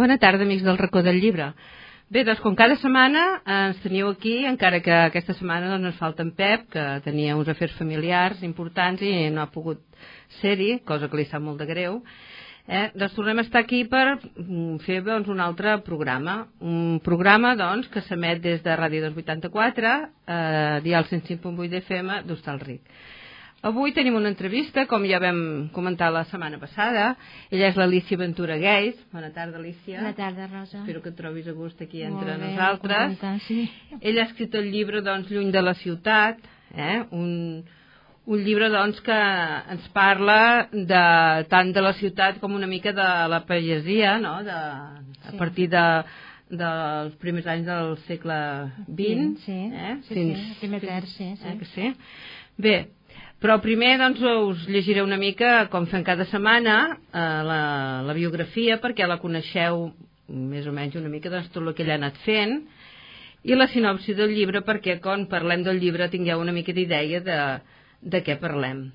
Bona tarda, amics del racó del llibre. Bé, doncs com cada setmana ens teniu aquí, encara que aquesta setmana doncs, ens falta en Pep, que tenia uns afers familiars importants i no ha pogut ser-hi, cosa que li sap molt de greu. Eh? Doncs tornem a estar aquí per mm, fer doncs, un altre programa. Un programa doncs, que s'emet des de Ràdio 284, eh, dial 105.8 d'FM d'Hostalric. Avui tenim una entrevista, com ja vam comentar la setmana passada. Ella és l'Alicia Ventura Geis. Bona tarda, Alicia. Bona tarda, Rosa. Espero que et trobis a gust aquí entre bé, nosaltres. Contenta, sí. Ella ha escrit el llibre doncs, Lluny de la ciutat, eh? un, un llibre doncs, que ens parla de, tant de la ciutat com una mica de la pagesia, no? de, a sí. partir de dels primers anys del segle XX. Sí, eh? sí, Fins, sí, el primer terç, sí. sí. Eh, que sí? Bé, però primer doncs, us llegiré una mica, com fem cada setmana, eh, la, la biografia, perquè la coneixeu més o menys una mica doncs, tot el que ella ha anat fent, i la sinopsi del llibre, perquè quan parlem del llibre tingueu una mica d'idea de, de què parlem.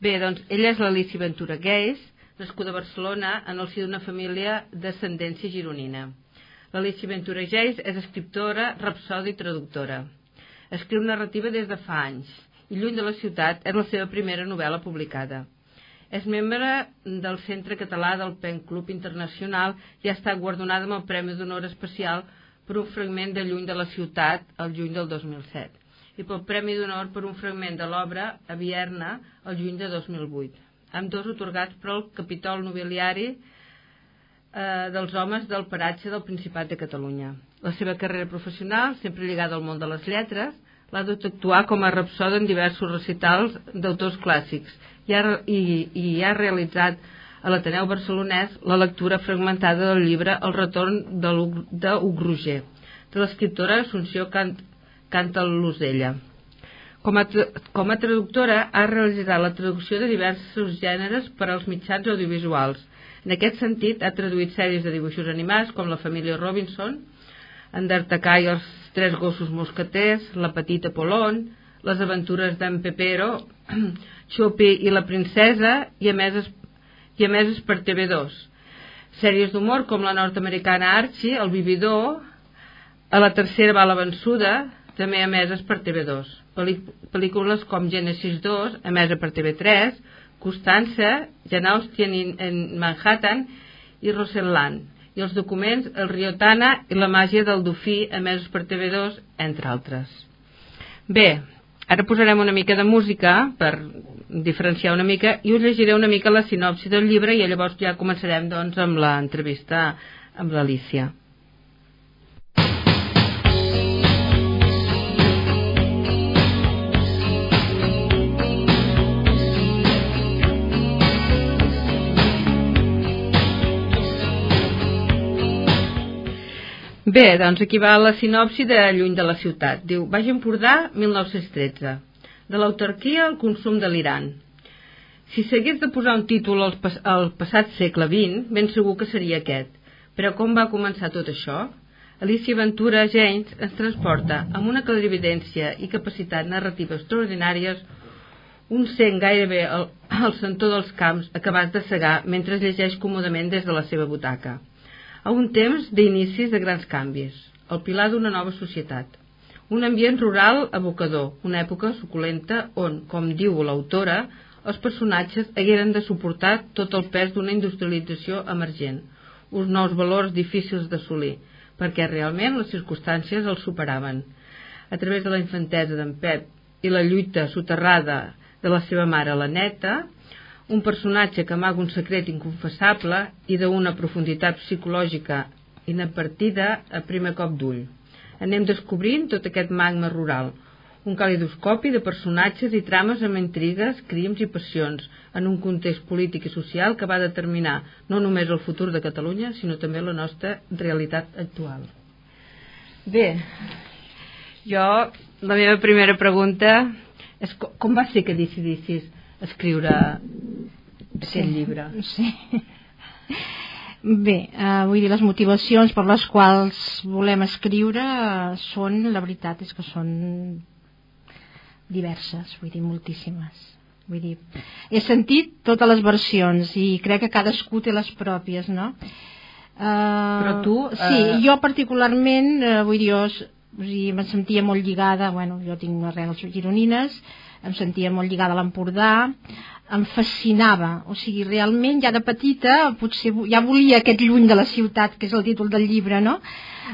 Bé, doncs, ella és l'Alicia Ventura Geis, nascuda a Barcelona en el si d'una família d'ascendència gironina. L'Alicia Ventura Geis és escriptora, rapsoda i traductora. Escriu narrativa des de fa anys i Lluny de la ciutat és la seva primera novel·la publicada. És membre del Centre Català del Pen Club Internacional i ha estat guardonada amb el Premi d'Honor Especial per un fragment de Lluny de la ciutat el juny del 2007 i pel Premi d'Honor per un fragment de l'obra a Vierna el juny de 2008, amb dos otorgats per al capítol nobiliari eh, dels homes del paratge del Principat de Catalunya. La seva carrera professional, sempre lligada al món de les lletres, l'ha dut actuar com a rapsoda en diversos recitals d'autors clàssics i ha, i, i ha realitzat a l'Ateneu Barcelonès la lectura fragmentada del llibre El retorn de Roger de l'escriptora Assumpció Cant, Canta l'Osella. Com com a traductora ha realitzat la traducció de diversos gèneres per als mitjans audiovisuals. En aquest sentit, ha traduït sèries de dibuixos animats com La família Robinson, en D'Artacà i els tres gossos mosqueters, la petita Polon, les aventures d'en Pepero, Chopi i la princesa i a més, i a més per TV2. Sèries d'humor com la nord-americana Archie, El Vividor, a la tercera bala vençuda, també emeses per TV2. Pel·lícules com Genesis 2, emesa per TV3, Constança, Jane Austen en Manhattan i Roseland i els documents El Riotana i la màgia del Dofí emesos per TV2, entre altres. Bé, ara posarem una mica de música per diferenciar una mica i us llegiré una mica la sinopsi del llibre i llavors ja començarem doncs, amb l'entrevista amb l'Alicia. Bé, doncs aquí va la sinopsi de Lluny de la ciutat. Diu, Baix Empordà, 1913. De l'autarquia al consum de l'Iran. Si s'hagués de posar un títol al, pas al passat segle XX, ben segur que seria aquest. Però com va començar tot això? Alicia Ventura James ens transporta amb una clarividència i capacitat narrativa extraordinàries un sent gairebé al, al centó dels camps acabats de segar mentre llegeix còmodament des de la seva butaca a un temps d'inicis de grans canvis, el pilar d'una nova societat. Un ambient rural abocador, una època suculenta on, com diu l'autora, els personatges hagueren de suportar tot el pes d'una industrialització emergent, uns nous valors difícils d'assolir, perquè realment les circumstàncies els superaven. A través de la infantesa d'en Pep i la lluita soterrada de la seva mare, la neta, un personatge que amaga un secret inconfessable i d'una profunditat psicològica inapartida a primer cop d'ull. Anem descobrint tot aquest magma rural, un calidoscopi de personatges i trames amb intrigues, crims i passions, en un context polític i social que va determinar no només el futur de Catalunya, sinó també la nostra realitat actual. Bé, jo, la meva primera pregunta és com va ser que decidissis escriure aquest sí, llibre. Sí. Bé, eh, vull dir, les motivacions per les quals volem escriure eh, són, la veritat és que són diverses, vull dir, moltíssimes. Vull dir, he sentit totes les versions i crec que cadascú té les pròpies, no? Però tu... Sí, jo particularment, uh, vull dir, jo, o sigui, em sentia molt lligada, bueno, jo tinc arrels gironines, em sentia molt lligada a l'Empordà, em fascinava, o sigui, realment ja de petita potser ja volia aquest lluny de la ciutat, que és el títol del llibre, no?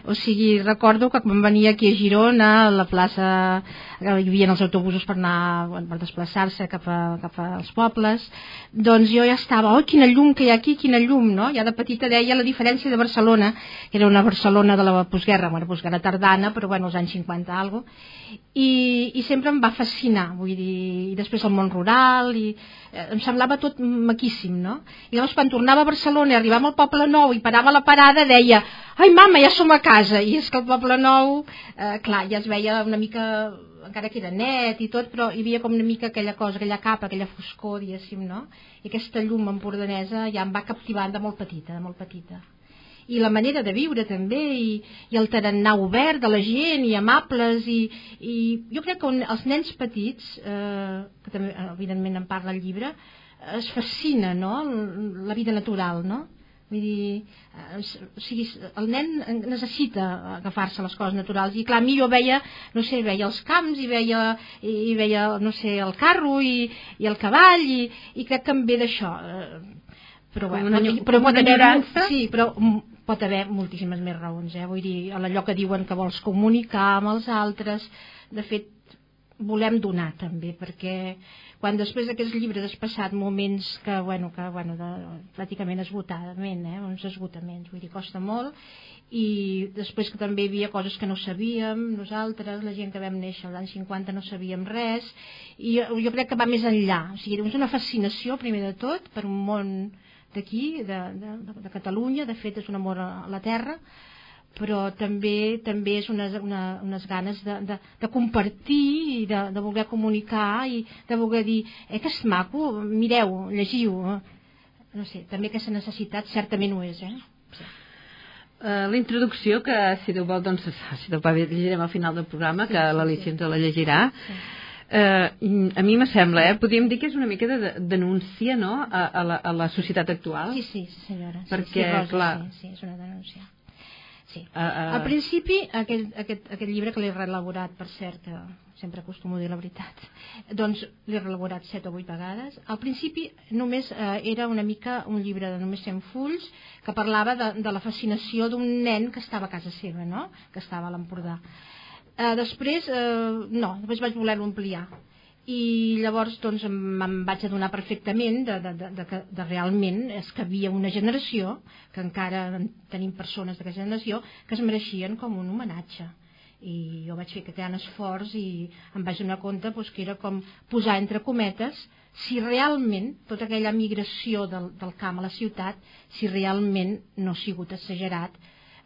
O sigui, recordo que quan venia aquí a Girona, a la plaça, hi havia els autobusos per anar, per desplaçar-se cap, a, cap als pobles, doncs jo ja estava, oh, quina llum que hi ha aquí, quina llum, no? Ja de petita deia la diferència de Barcelona, que era una Barcelona de la postguerra, bueno, postguerra tardana, però bueno, als anys 50 algo, i, i sempre em va fascinar, vull dir, i després el món rural, i em semblava tot maquíssim, no? I llavors quan tornava a Barcelona i arribàvem al Poble Nou i parava la parada, deia, ai mama, ja som a casa, i és que el Poble Nou, eh, clar, ja es veia una mica encara que era net i tot, però hi havia com una mica aquella cosa, aquella capa, aquella foscor, diguéssim, no? I aquesta llum empordanesa ja em va captivant de molt petita, de molt petita i la manera de viure també i, i el tarannà obert de la gent i amables i, i jo crec que els nens petits eh, que també evidentment en parla el llibre es fascina no? la vida natural no? Vull dir, eh, o sigui, el nen necessita agafar-se les coses naturals i clar, a mi jo veia, no sé, veia els camps i veia, i veia no sé, el carro i, i el cavall i, i crec que em ve d'això eh, però, bueno, una, però, una enyorança sí, però pot haver moltíssimes més raons, eh? vull dir, allò que diuen que vols comunicar amb els altres, de fet, volem donar també, perquè quan després d'aquests llibres has passat moments que, bueno, que, bueno, de, pràcticament esgotadament, eh? uns esgotaments, vull dir, costa molt, i després que també hi havia coses que no sabíem, nosaltres, la gent que vam néixer als anys 50 no sabíem res, i jo crec que va més enllà, o sigui, és una fascinació, primer de tot, per un món d'aquí, de, de, de Catalunya, de fet és un amor a la terra, però també també és unes, una, unes ganes de, de, de compartir i de, de voler comunicar i de voler dir, eh, que és maco, mireu, llegiu. No sé, també aquesta necessitat certament ho és, eh? Sí. Uh, la introducció que si Déu vol doncs si Déu va bé llegirem al final del programa sí, que sí, l'Alicia sí. ens la llegirà sí eh, a mi me sembla, eh? podríem dir que és una mica de denúncia no? a, a, la, a la societat actual. Sí, sí, senyora. Perquè, sí, Rosa, clar... Sí, sí, és una denúncia. Sí. Uh, uh... Al principi, aquest, aquest, aquest llibre que l'he reelaborat, per cert, que sempre acostumo a dir la veritat, doncs l'he reelaborat set o vuit vegades. Al principi només eh, era una mica un llibre de només 100 fulls que parlava de, de la fascinació d'un nen que estava a casa seva, no? que estava a l'Empordà. Eh, després, eh, no, després vaig voler-ho ampliar. I llavors doncs em vaig adonar perfectament de, de, de, de que de realment és que havia una generació que encara tenim persones d'aquesta generació que es mereixien com un homenatge. I jo vaig fer aquest gran esforç i em vaig donar compte doncs, que era com posar entre cometes si realment tota aquella migració del, del camp a la ciutat si realment no ha sigut exagerat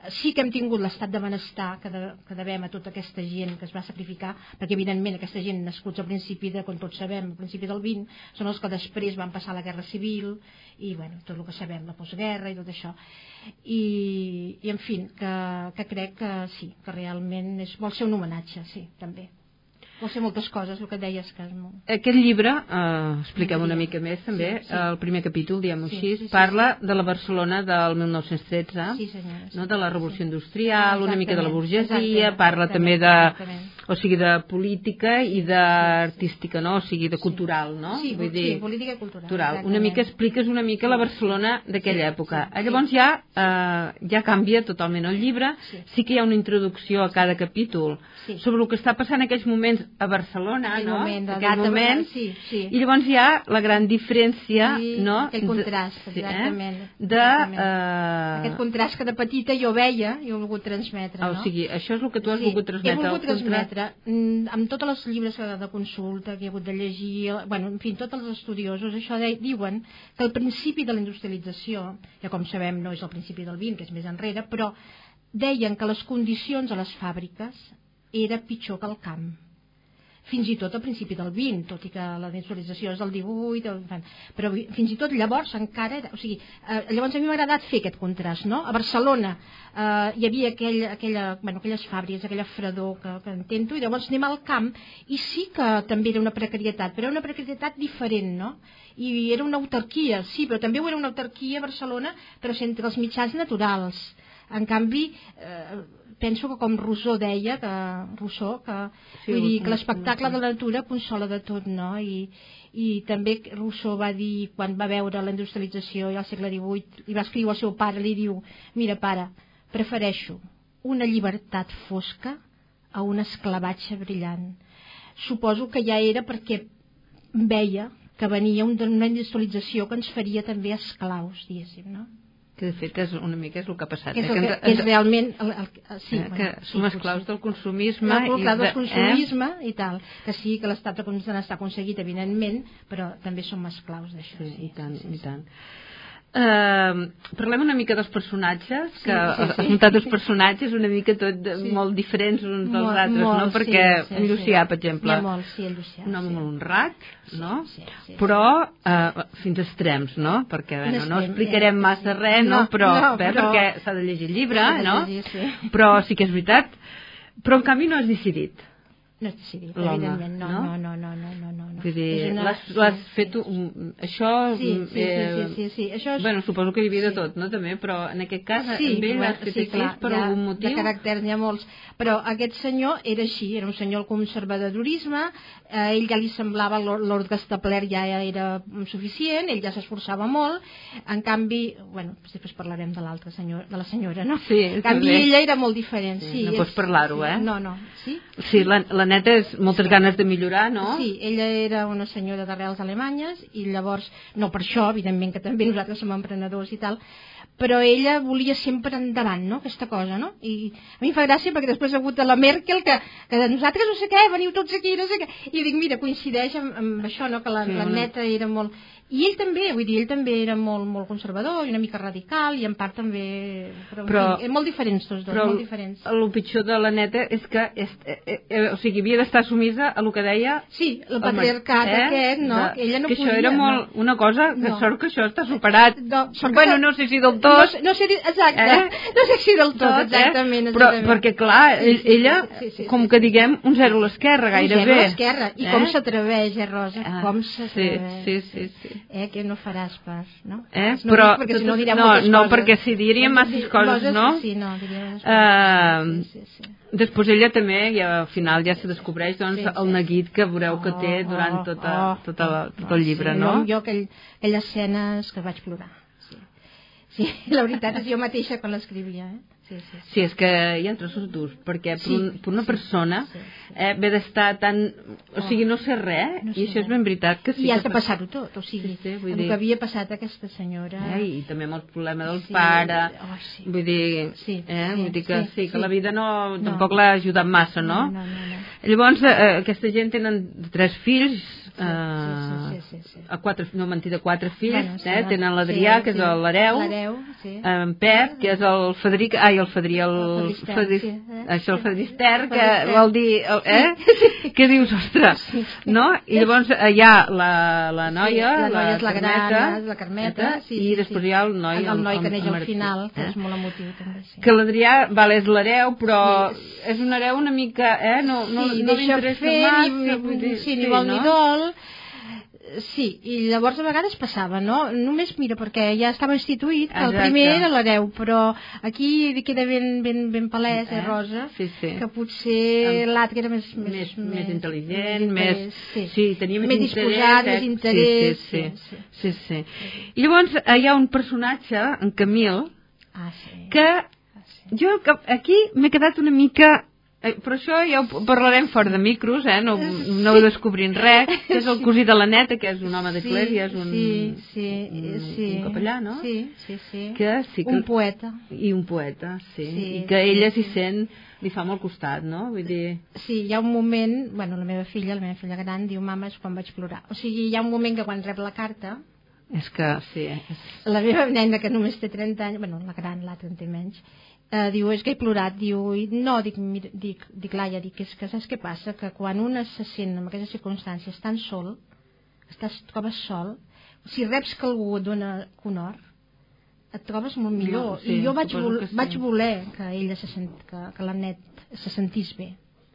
sí que hem tingut l'estat de benestar que, de, que devem a tota aquesta gent que es va sacrificar, perquè evidentment aquesta gent nascuts al principi de, com tots sabem, al principi del 20, són els que després van passar la Guerra Civil i bueno, tot el que sabem, la postguerra i tot això. I, i en fi, que, que crec que sí, que realment és, vol ser un homenatge, sí, també. Vol ser moltes coses, el que deies que és molt... Aquest llibre, eh, expliquem una mica més també, sí, sí. el primer capítol, diguem-ho sí, així, sí, sí, parla de la Barcelona del 1913, sí, senyora, sí, no? de la revolució sí. industrial, una mica de la burgesia, parla també de, o sigui, de política i d'artística, no? o sigui, de cultural, no? Sí, Vull dir, sí política i cultural. cultural. Una mica expliques una mica la Barcelona d'aquella sí, època. Sí, Llavors ja, eh, ja canvia totalment el llibre, sí. sí que hi ha una introducció a cada capítol sí. sobre el que està passant en aquells moments a Barcelona, aquell no? Moment, aquell moment, sí, sí. i llavors hi ha la gran diferència, sí, no? Aquell contrast, de, exactament. Eh? De, exactament. Uh... Aquest contrast que de petita jo veia i ho he volgut transmetre, no? O sigui, això és el que tu has sí, volgut transmetre. he volgut transmetre, mm, amb tots els llibres de consulta que he hagut de llegir, bueno, en fi, tots els estudiosos, això de, diuen que el principi de la industrialització, que com sabem no és el principi del 20, que és més enrere, però deien que les condicions a les fàbriques era pitjor que al camp fins i tot al principi del 20, tot i que la visualització és del 18, el, però fins i tot llavors encara era, o sigui, eh, llavors a mi m'ha agradat fer aquest contrast, no? A Barcelona eh, hi havia aquell, aquella, bueno, aquelles fàbriques, aquella fredor que, que intento, i llavors anem al camp, i sí que també era una precarietat, però era una precarietat diferent, no? I era una autarquia, sí, però també ho era una autarquia a Barcelona, però entre els mitjans naturals. En canvi, eh, penso que com Rousseau deia, que, Rousseau, que, sí, vull dir, que l'espectacle de la natura consola de tot, no? I, i també Rousseau va dir, quan va veure la industrialització i al segle XVIII, li va escriure al seu pare, li diu, mira pare, prefereixo una llibertat fosca a un esclavatge brillant. Suposo que ja era perquè veia que venia una industrialització que ens faria també esclaus, diguéssim, no? Que de fet és una mica és el que ha passat que és, eh? el que, que és realment el, el, el, sí, eh, bueno, que sí, som esclaus del consumisme i de, del eh? consumisme eh? i tal que sí que l'estat de està aconseguit evidentment però també som esclaus d'això sí, sí, i tant, sí, sí, i tant Uh, parlem una mica dels personatges que sí, sí, sí. has muntat els personatges una mica tot Sí. molt diferents uns dels Molt, altres molt, no? sí, perquè sí, en Llucià sí. per exemple molt, sí, Llucià, un home sí. molt honrat no? sí, sí, però uh, fins a extrems no? perquè bueno, no explicarem eh, massa sí. res no? No, però, no, bé, però- perquè s'ha de llegir el llibre no? llegir, sí. però sí que és veritat però en canvi no has decidit no és L'home, evidentment no, no? no, no, no, no, no, no. Vull dir, una- l'has sí, fet sí. un, això Sí, sí, sí, eh, sí, sí, sí. Això és... bueno, suposo que hi havia de Sí. tot, no, també, però en aquest cas sí, ell l'has fet sí, clar, per ha- algun motiu De caràcter n'hi ha molts, però aquest senyor era així, era un senyor al conservadorisme, eh, ell ja li semblava, Lord Lord Gastapler ja era suficient, ell ja s'esforçava molt, en canvi, bueno, després parlarem de l'altra senyor, de la senyora, no? Sí, en canvi també. ella era molt diferent, Sí, sí. no és- pots parlar-ho, sí, eh? No, no, sí? Sí, la, la neta és moltes ganes de millorar, no? Sí, ella era una senyora d'arrels alemanyes i llavors, no per això, evidentment que també nosaltres som emprenedors i tal, però ella volia sempre endavant, no?, aquesta cosa, no? I a mi em fa gràcia perquè després ha hagut de la Merkel que, que de nosaltres no sé què, veniu tots aquí, no sé què, i dic, mira, coincideix amb, amb això, no?, que la, Sí, la neta era molt... I ell també, vull dir, ell també era molt, molt conservador i una mica radical i en part també... Però, Però- fi, molt diferents tots dos, Però molt diferents. el pitjor de la neta és que és, eh, eh, o sigui, havia d'estar sumisa a el que deia Sí, el patriarcat eh? aquest, no? De- ella no que podia... això era no. molt, una cosa que No. sort que això està superat No, sort que bueno, no sé si del No, tot sé- no sé, exacte, Eh? no sé si del tot, tot, exactament, eh? però, exactament. perquè clar, ell, Sí, sí, ella sí, sí, com sí, que sí. diguem un zero a l'esquerra Un gairebé zero a l'esquerra. I Eh? com s'atreveix, eh, Rosa? Ah, com sí, s'atreveix. sí, sí, sí. Eh, que no faràs pas, no? Eh? No Però, perquè si no no, no, coses. perquè si diríem masses coses, no? Sí, no, Eh, coses. Sí, sí, sí. Després ella també, i al final ja se descobreix doncs, Sí, sí. el neguit que veureu que té Oh, durant oh, tota, oh, tota la, oh, tot el llibre, sí, no? Jo, jo aquell, aquelles escenes que vaig plorar. Sí. sí, la veritat és jo mateixa quan l'escrivia, eh? Sí, sí, sí. Sí, és que hi ha trossos durs, perquè per, Sí, un, per una sí, persona sí, sí. eh, ve d'estar tan... O sigui, no sé res, No i sé això és res. ben veritat que sí. I has de passar-ho tot, o sigui, Sí, sí, vull el dir- que havia passat aquesta senyora... Eh, I també amb el problema del Sí, pare, oh, sí. vull dir, Sí, eh, sí, vull dir que sí, sí, que sí. la vida no, No. tampoc l'ha ajudat massa, no? No, no, no, no. Llavors, eh, aquesta gent tenen tres fills, Sí, eh, sí, sí, sí, sí. a quatre, no mentida, quatre fills, Bueno, sí, eh? tenen l'Adrià, Sí, que és sí. L'hereu, sí. en Pep, que és el Federic, ai, el Federic, el, sí, eh? això, el Sí. Fedrister, que vol dir, el- eh? que dius, ostres, Sí. no? I llavors eh, hi ha la, la noia, Sí, la noia és la Carmeta, gran, la Carmeta, sí, i sí, després sí. hi ha el noi, el, el noi que neix al final, que eh? és molt emotiu també, sí. que l'Adrià, vale, és l'hereu, però Sí. és un hereu una mica, eh? No, no, sí, no deixa fer, ni, dir, sí, ni vol ni dol. Sí, i llavors a vegades passava, no? Només, mira, perquè ja estava instituït, que el Exacte. primer era l'hereu, però aquí queda ben, ben, ben palès, eh, Eh? Rosa? Sí, sí. Que potser Amb- l'altre era més, més, més, intel·ligent, més, més, interès, sí, tenia més, més interès, disposat, eh? més interès. Sí, sí, sí, sí, sí, sí. I llavors eh, hi ha un personatge, en Camil, Ah, sí. que Ah, sí. jo que aquí m'he quedat una mica eh, però això ja ho parlarem fora de micros, eh? no, no ho descobrim res, que és el cosí de la neta, que és un home d'església, és un, sí, sí, un, sí. un capellà, no? Sí, sí, sí. Que sí que... Un poeta. I un poeta, sí, Sí, i que sí, ella s'hi sí. sent, li fa molt costat, no? Vull dir... Sí, hi ha un moment, bueno, la meva filla, la meva filla gran, diu, mama, és quan vaig plorar. O sigui, hi ha un moment que quan rep la carta, És que, sí. És... La meva nena, que només té 30 anys, bueno, la gran, l'altra en té menys, eh, diu, és que he plorat, diu, i no, dic, mira, dic, dic, Laia, dic, és que saps què passa? Que quan una se sent en aquestes circumstàncies tan sol, estàs, et trobes sol, si reps que algú et dona conor, et trobes molt millor. No, sí, I jo vaig, vol, sí. vaig voler que ella se sent, que, que la net se sentís bé.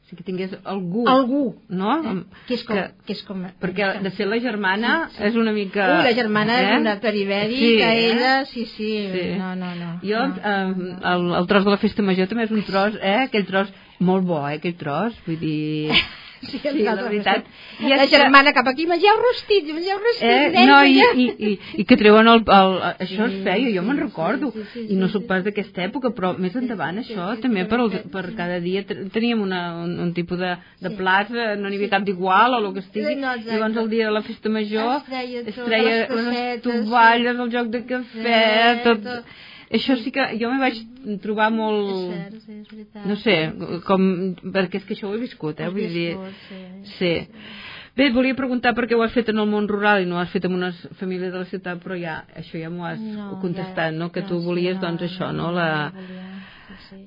Sí que tingués algú. Algú. No? Eh? Que és com... Que, Que és com perquè de ser la germana és una mica... Ui, la germana eh? és una peribèrica, Sí, que eh? ella, sí, sí, Sí. no, no, no. Jo, no, eh, el, el tros de la festa major també és un tros, eh? Aquell tros molt bo, eh? Aquell tros, vull dir... Sí, Sí, la veritat. I la germana cap aquí, mengeu rostit, mengeu rostit, Eh? nens, No, i, i, i, i que treuen el... el això es feia, jo me'n recordo. sí, sí, I no sóc pas d'aquesta època, però més endavant sí, això, sí, també sí, per, el, per sí. cada dia te- teníem una, un, un tipus de, de Sí. plats, eh, no n'hi havia cap d'igual o el que estigui. No. Llavors el dia de la festa major Es treia es treia les tovalles, el joc de cafè, Sí, tot... tot. Això sí que jo me vaig trobar És molt... cert, sí, és veritat. No sé, com, perquè és que això ho he viscut, eh? Has Vull dir, viscut, sí. Sí. Bé, volia preguntar per què ho has fet en el món rural i no ho has fet en una família de la ciutat, però ja, això ja m'ho has No, contestat, ja- no? Que no, tu sí, volies, no, doncs, això, no? La, volia, sí, sí.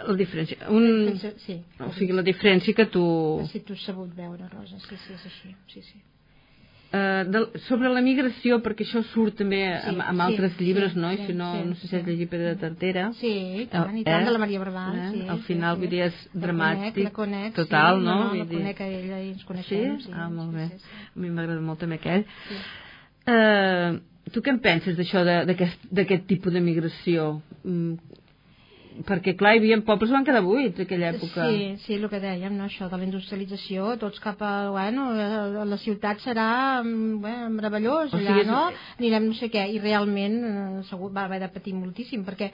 la diferència. Un, Sí, o sigui, la diferència que tu... si tu has sabut veure, Rosa, sí, sí, és així, sí, sí. Eh, del, sobre la migració, perquè això surt també Sí, amb, amb sí, altres llibres, sí, no? I sí, si no, sí, no sé si sí. has llegit Pedra de Tartera. Sí, i tant, i tant, de la Maria Barbal, Eh? sí. Al sí, final, sí. vull dir, és La dramàtic, conec, la conec, total, sí, no? No, Vull la dir- conec a ella i ens Sí? coneixem. Sí? Ah, molt bé. Sí, sí, sí. A mi m'agrada molt també aquell. Sí. Eh, tu què en penses d'això, de- d'aquest d'aquest tipus de migració? Mm, perquè, clar, hi havia pobles que van quedar buits aquella època. Sí, sí, el que dèiem, no? això de la industrialització, tots cap a, bueno, la ciutat serà mm, bé, meravellós, O allà, sigui, és- no? Anirem no sé què, i realment eh, segur va haver de patir moltíssim, perquè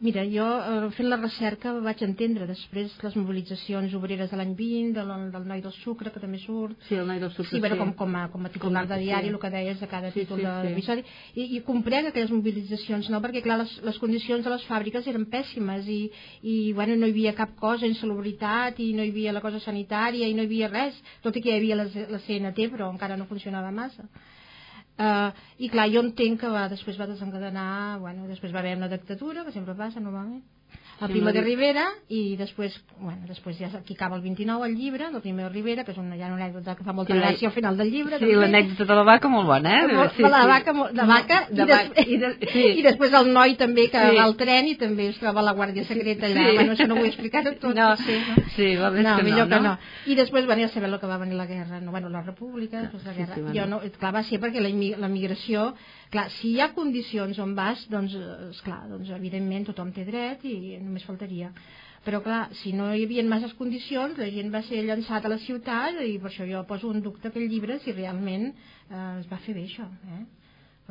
Mira, jo eh, fent la recerca vaig entendre després les mobilitzacions obreres de l'any 20, del, del noi del sucre, que també surt, Sí, el noi del sucre, Sí, però com, com, a, com a titular Com a- de diari, sí. el que deies de cada Sí, títol sí, de sí. i, i comprenc aquelles mobilitzacions, no? perquè clar, les, les condicions de les fàbriques eren pèssimes i, i bueno, no hi havia cap cosa, insalubritat, i no hi havia la cosa sanitària, i no hi havia res, tot i que hi havia la, la CNT, però encara no funcionava massa. Uh, I clar, jo entenc que va, després va desencadenar, bueno, després va haver una dictadura, que sempre passa normalment, el Sí, Primo no de Rivera i després, bueno, després ja aquí acaba el 29 el llibre del Primo de Rivera, que és una, ja una anècdota que fa molta Sí, la- gràcia al final del llibre. Sí, també. l'anècdota de la vaca molt bona, eh? Molt- Sí, de la sí. vaca, molt- de vaca, De i, després, i de- sí. i després el noi també que Sí. va al tren i també es troba la Guàrdia Secreta allà, Sí. bueno, això no ho vull explicar tot, No, sí, sí, va més no, que no, millor que no? no. I després venia a saber el que va venir la guerra, no, bueno, la república, després la sí, guerra. sí, va jo anar. no, clar, va ser perquè la, la migració, clar, si hi ha condicions on vas, doncs, eh, esclar, doncs evidentment tothom té dret i només faltaria. Però clar, si no hi havia masses condicions, la gent va ser llançat a la ciutat i per això jo poso un dubte aquell llibre si realment eh, es va fer bé això, eh?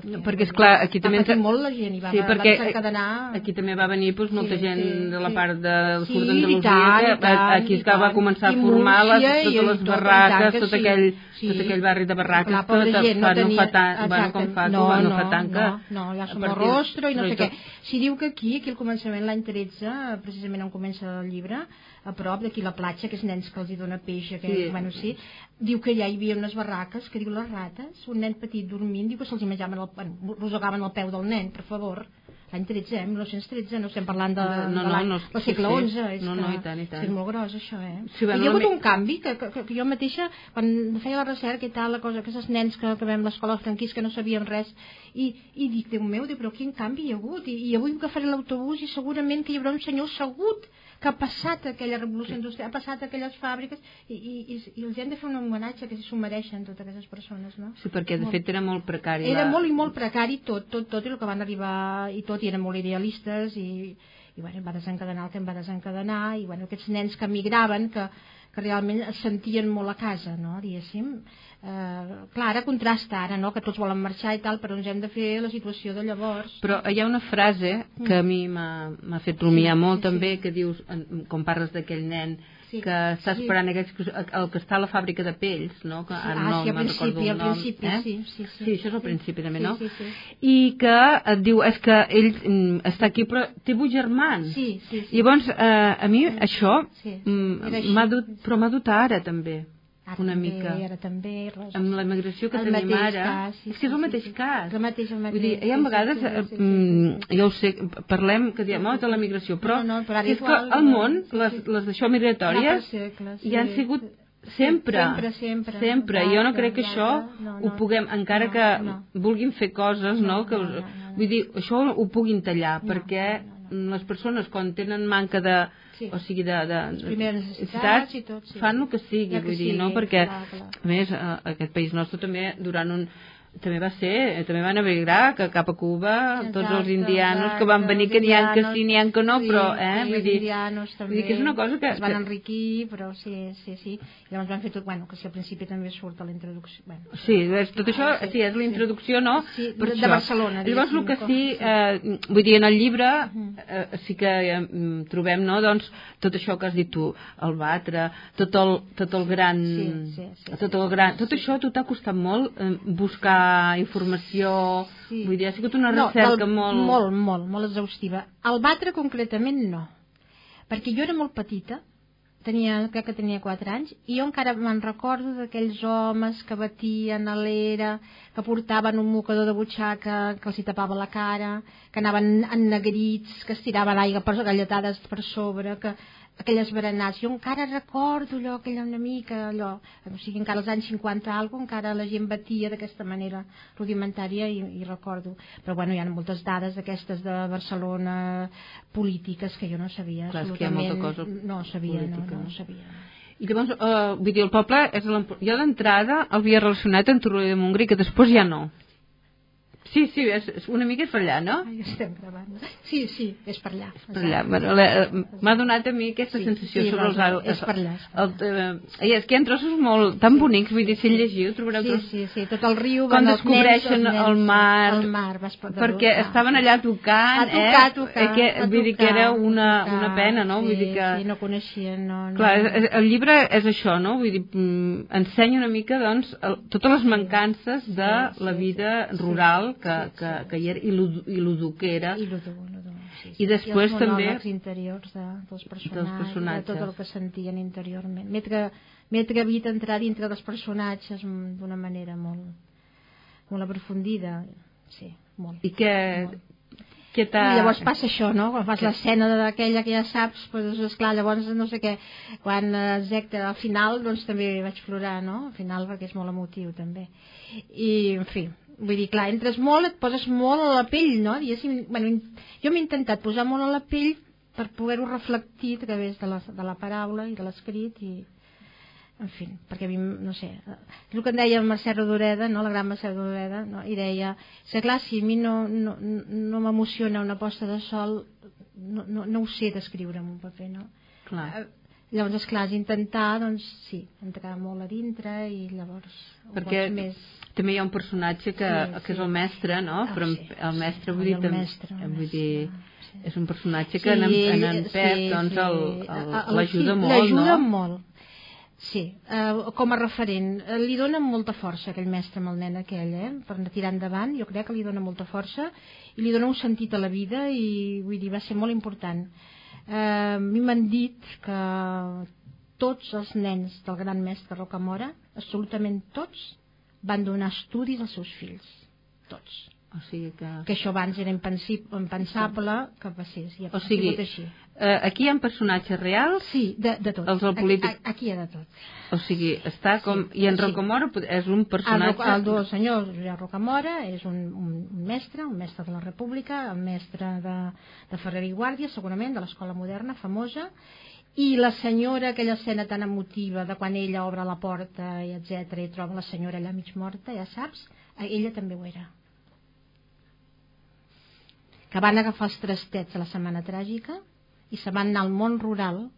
No, perquè, esclar, aquí també entra- molt la gent i va, sí, va perquè desencadenar... aquí també va venir doncs, molta Sí, gent sí, de la part del Sí, sud d'Andalusia que aquí es va començar a formar les, totes les tot, barraques, tot, sí. aquell, Sí. tot aquell barri de barraques Clar, fa, gent, fa, no tenia- fa tant, bueno, com fa, no, no, no, no fa tant que... No, no, ja som partir- rostro i no sé tot- què. Si diu que aquí, aquí al començament, l'any 13, precisament on comença el llibre, a prop d'aquí la platja, aquests nens que els hi dona peix, que, Sí. bueno, sí, diu que ja hi havia unes barraques, que diu les rates, un nen petit dormint, diu que se'ls menjaven, el, bueno, rosegaven el peu del nen, per favor. L'any 13, eh? 1913, no estem parlant de, No, no, de no, del segle sí, sí. XI. És No, que, no, i tant, i tant. És molt gros, això, eh? Sí, bueno, hi ha hagut un canvi que, que, que, que jo mateixa, quan feia la recerca i tal, la cosa, aquests nens que, que vam l'escola franquís que no sabíem res, i, i dic, Déu meu, dic, però quin canvi hi ha hagut? I, i avui agafaré l'autobús i segurament que hi haurà un senyor assegut que ha passat aquella revolució industrial, ha passat aquelles fàbriques i, i, i, i els hem de fer un homenatge que s'ho mereixen totes aquestes persones, no? Sí, perquè de Molt. fet era molt precari. Era la... molt i molt precari tot, tot, tot, i el que van arribar i tot, i eren molt idealistes i, i bueno, va desencadenar el que em va desencadenar i bueno, aquests nens que migraven que, que realment es sentien molt a casa, no? diguéssim eh, clar, ara contrasta ara, no? que tots volen marxar i tal, però ens hem de fer la situació de llavors Però hi ha una frase que a mi m'ha fet rumiar Sí, molt sí, també, sí. que dius, quan parles d'aquell nen Sí, que està sí. esperant aquell, que- el que està a la fàbrica de pells, no? Que, Sí, ara ah, no, sí, al principi, el al nom, principi, eh? sí, sí, sí. Sí, això és al principi també, Sí, no? sí, sí. I que et diu, és que ell mm, està aquí però té vuit germans. Sí, sí, sí. Llavors, eh, a mi això Sí, m'ha dut, però m'ha dut ara també. Ara una també, mica. Ara també, Rosa. Amb la migració que El tenim mateix ara, cas, sí, és que és el sí, mateix sí, sí. cas. El mateix, el mateix. Vull dir, hi ha Sí, sí, vegades, sí, sí, eh, sí, sí. mm, jo ho sé, parlem que diem, oh, de la migració, però, No, no, però és igual, que al no, món, sí, les, sí. les d'això migratòries, per segles, hi han sí. sigut Sí, sempre. sempre, sempre. Sempre. I jo no Exacte, crec que això exacte. No, ho no. puguem, encara No, que no. vulguin fer coses, no? No, que, no, no, no, no. Vull dir, això ho puguin tallar, No, perquè no, les persones quan tenen manca de, Sí. o sigui, de, de, de necessitats i tot, sí. fan el que sigui, que vull dir, sigui, no? Perquè, clar, clar. a més, a, aquest país nostre també, durant un també va ser, eh, també van emigrar que cap a Cuba, Exacte, tots els indianos que van venir, que n'hi ha que sí, n'hi ha que no, sí, però, eh, sí, vull dir, indianos vull dir que és una cosa que... es van enriquir, però sí, sí, sí. I llavors van fer tot, bueno, que si al principi també surt a la introducció. Bueno, Sí, és, tot això, Ah, sí, sí, és la introducció, no? Sí, Per de- de això. Barcelona, Llavors, el que sí, eh, vull dir, en el llibre eh, sí que eh, mm, trobem, no?, doncs, tot això que has dit tu, el batre, tot el, tot el gran... Sí, sí, sí, tot sí, el gran... Tot això a tu t'ha costat molt eh, buscar informació... Sí. Vull dir, ha sigut una no, recerca del- molt... Molt, molt, molt exhaustiva. El batre concretament no, perquè jo era molt petita, tenia, crec que tenia 4 anys, i jo encara me'n recordo d'aquells homes que batien a l'era, que portaven un mocador de butxaca que els hi tapava la cara, que anaven ennegrits, que es tiraven aigua per galletades per sobre, que aquelles berenats, jo encara recordo allò, aquella una mica, allò, o sigui, encara als anys 50 algo, encara la gent batia d'aquesta manera rudimentària i, i recordo. Però bueno, hi ha moltes dades d'aquestes de Barcelona polítiques que jo no sabia. Clar, és que hi ha molta cosa No sabia, no, política. no, no sabia. I llavors, eh, vull dir, el poble, és jo d'entrada havia relacionat amb Torroella de Montgrí, que després ja no. Sí, sí, és, és una mica és per allà, no? Ai, estem gravant. Sí, sí, és per allà. per allà. La- M'ha donat a mi aquesta Sí, sensació sí, sobre els... Al- és per allà, El, eh, i és que hi ha trossos molt tan bonics, vull dir, si llegiu, trobareu Sí, sí, sí, tot el riu... quan van descobreixen nens, el mar, el mar vas per perquè ah, estaven allà tocant, a tocar, eh? tocar, eh, que, a vull dir que era una, tocar, una pena, no? Sí, vull dir que... sí, no coneixien, no... no. Clar, el llibre és això, no? Vull dir, mm, ensenya una mica, doncs, el, totes les mancances de Sí, la sí, vida sí, rural que, sí, que, sí. que hi era, i i lo dur que era. I dur, sí, I després I els també- monòlegs interiors de, dels, personatges, personatges. de tot el que sentien interiorment. M'he atre- m'he atrevit a entrar dintre dels personatges mm, d'una manera molt, molt aprofundida. Sí, molt. I què, què t'ha... I llavors passa això, no? Quan fas l'escena d'aquella que ja saps, doncs, esclar, llavors no sé què, quan eh, exacte, al final, doncs també vaig plorar, no? Al final, perquè és molt emotiu, també. I, en fi, vull dir, clar, entres molt, et poses molt a la pell, no? Diguéssim, bueno, jo m'he intentat posar molt a la pell per poder-ho reflectir a través de la, de la paraula i de l'escrit i, en fi, perquè a mi, no sé, és el que em deia Mercè Rodoreda, no? la gran Mercè Rodoreda, no? i deia, és clar, si a mi no, no, no m'emociona una posta de sol, no, no, no ho sé descriure en un paper, no? Clar. Eh, Llavors, esclar, és intentar, doncs, sí, entrar molt a dintre i llavors ho Perquè pots més... també hi ha un personatge que, Sí, que és sí. el mestre, no? Ah, Però sí, el mestre, sí, vull dir, el mestre, el vull mestre, dir, sí. és un personatge que en, en, en Pep, doncs, A- a- l'ajuda sí, molt, L'ajuda no? molt. Sí, eh, com a referent. Eh, Li dona molta força aquell mestre amb el nen aquell, eh? per anar tirar endavant, jo crec que li dona molta força i li dona un sentit a la vida i vull dir, va ser molt important. Eh, a mi m'han dit que tots els nens del gran mestre Rocamora, absolutament tots, van donar estudis als seus fills. Tots. O sigui que... Que això abans era impensable que passés. I ha, O sigui, així. eh, aquí hi ha personatges reals, Sí, de, de tot. Els del polític- Aquí, aquí hi ha de tot. o sigui, està com... Sí, I en sí. Rocamora és un El, personatge... Roc- el del senyor Josep Rocamora és un, un, un mestre, un mestre de la República, un mestre de, de Ferrer i Guàrdia, segurament, de l'escola moderna, famosa, i la senyora, aquella escena tan emotiva de quan ella obre la porta, i etc i troba la senyora allà mig morta, ja saps, eh, ella també ho era. Que van agafar els trastets a la Setmana Tràgica i se van anar al món rural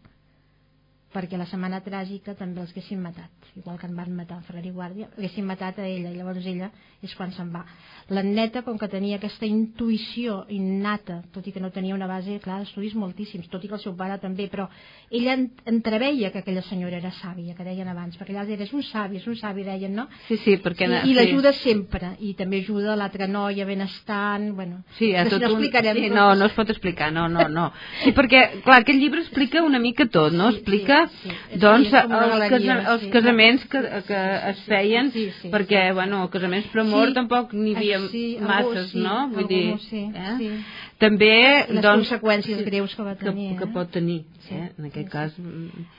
perquè la setmana tràgica també els haguessin matat, igual que en van matar a Ferrer i Guàrdia, haguessin matat a ella, i llavors ella és quan se'n va. L'Anneta, com que tenia aquesta intuïció innata, tot i que no tenia una base, clar, d'estudis moltíssims, tot i que el seu pare també, però ella en- entreveia que aquella senyora era sàvia, que deien abans, perquè allà era, és un savi, és un savi, deien, no? Sí, sí, perquè... I, i l'ajuda sempre, i també ajuda l'altra noia benestant, bueno, Sí, a que si tot no un... sí, tot. no, no es pot explicar, no, no, no. Sí, perquè, clar, aquest llibre explica una mica tot, no? Sí, explica Sí, sí, doncs és una els, galeria, casa, els sí. casaments que, que es feien Sí, sí, perquè, bueno, casaments per amor Sí. tampoc n'hi havia sí, masses, sí, no? Vull dir, sí, eh? sí. també Les doncs, conseqüències greus que va tenir, que, que eh? pot tenir Sí, eh? en aquest sí, cas sí.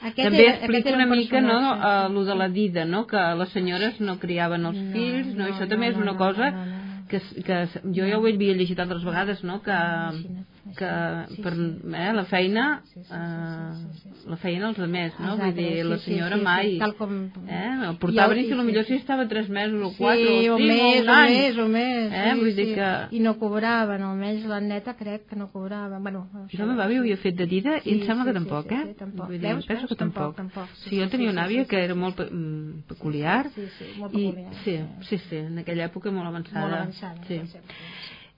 Aquest també era- explica una un mica no, personatge. eh, de la dida no? que les senyores no criaven els No, fills no? no, això no, també és no, una no, cosa no, no. que, que jo ja ho havia llegit altres vegades no? que, Imagina't, que sí, per sí. eh, la feina Sí, sí, sí, eh, sí, sí, sí. la feien els altres no? Els vull dir, la sí, senyora sí, sí, mai sí, tal com... eh? el portaven i I si sí, si estava 3 mesos o Sí, 4 o, o 5 més, un o any més, o més. Eh, sí, vull dir sí. que- I no cobraven, almenys la neta crec que no cobraven. Bueno, això, Jo, la meva àvia ho havia fet de dida i em Sí, sembla sí, que sí, tampoc, sí, eh? sí, tampoc. Vull dir, Veus, penso que tampoc. Tampoc. Sí, Sí, jo sí, tenia sí, una sí, àvia sí, que sí, era sí. molt mm, peculiar Sí, sí, molt i, peculiar. sí, sí, sí, en aquella època molt avançada. Molt avançada. Sí.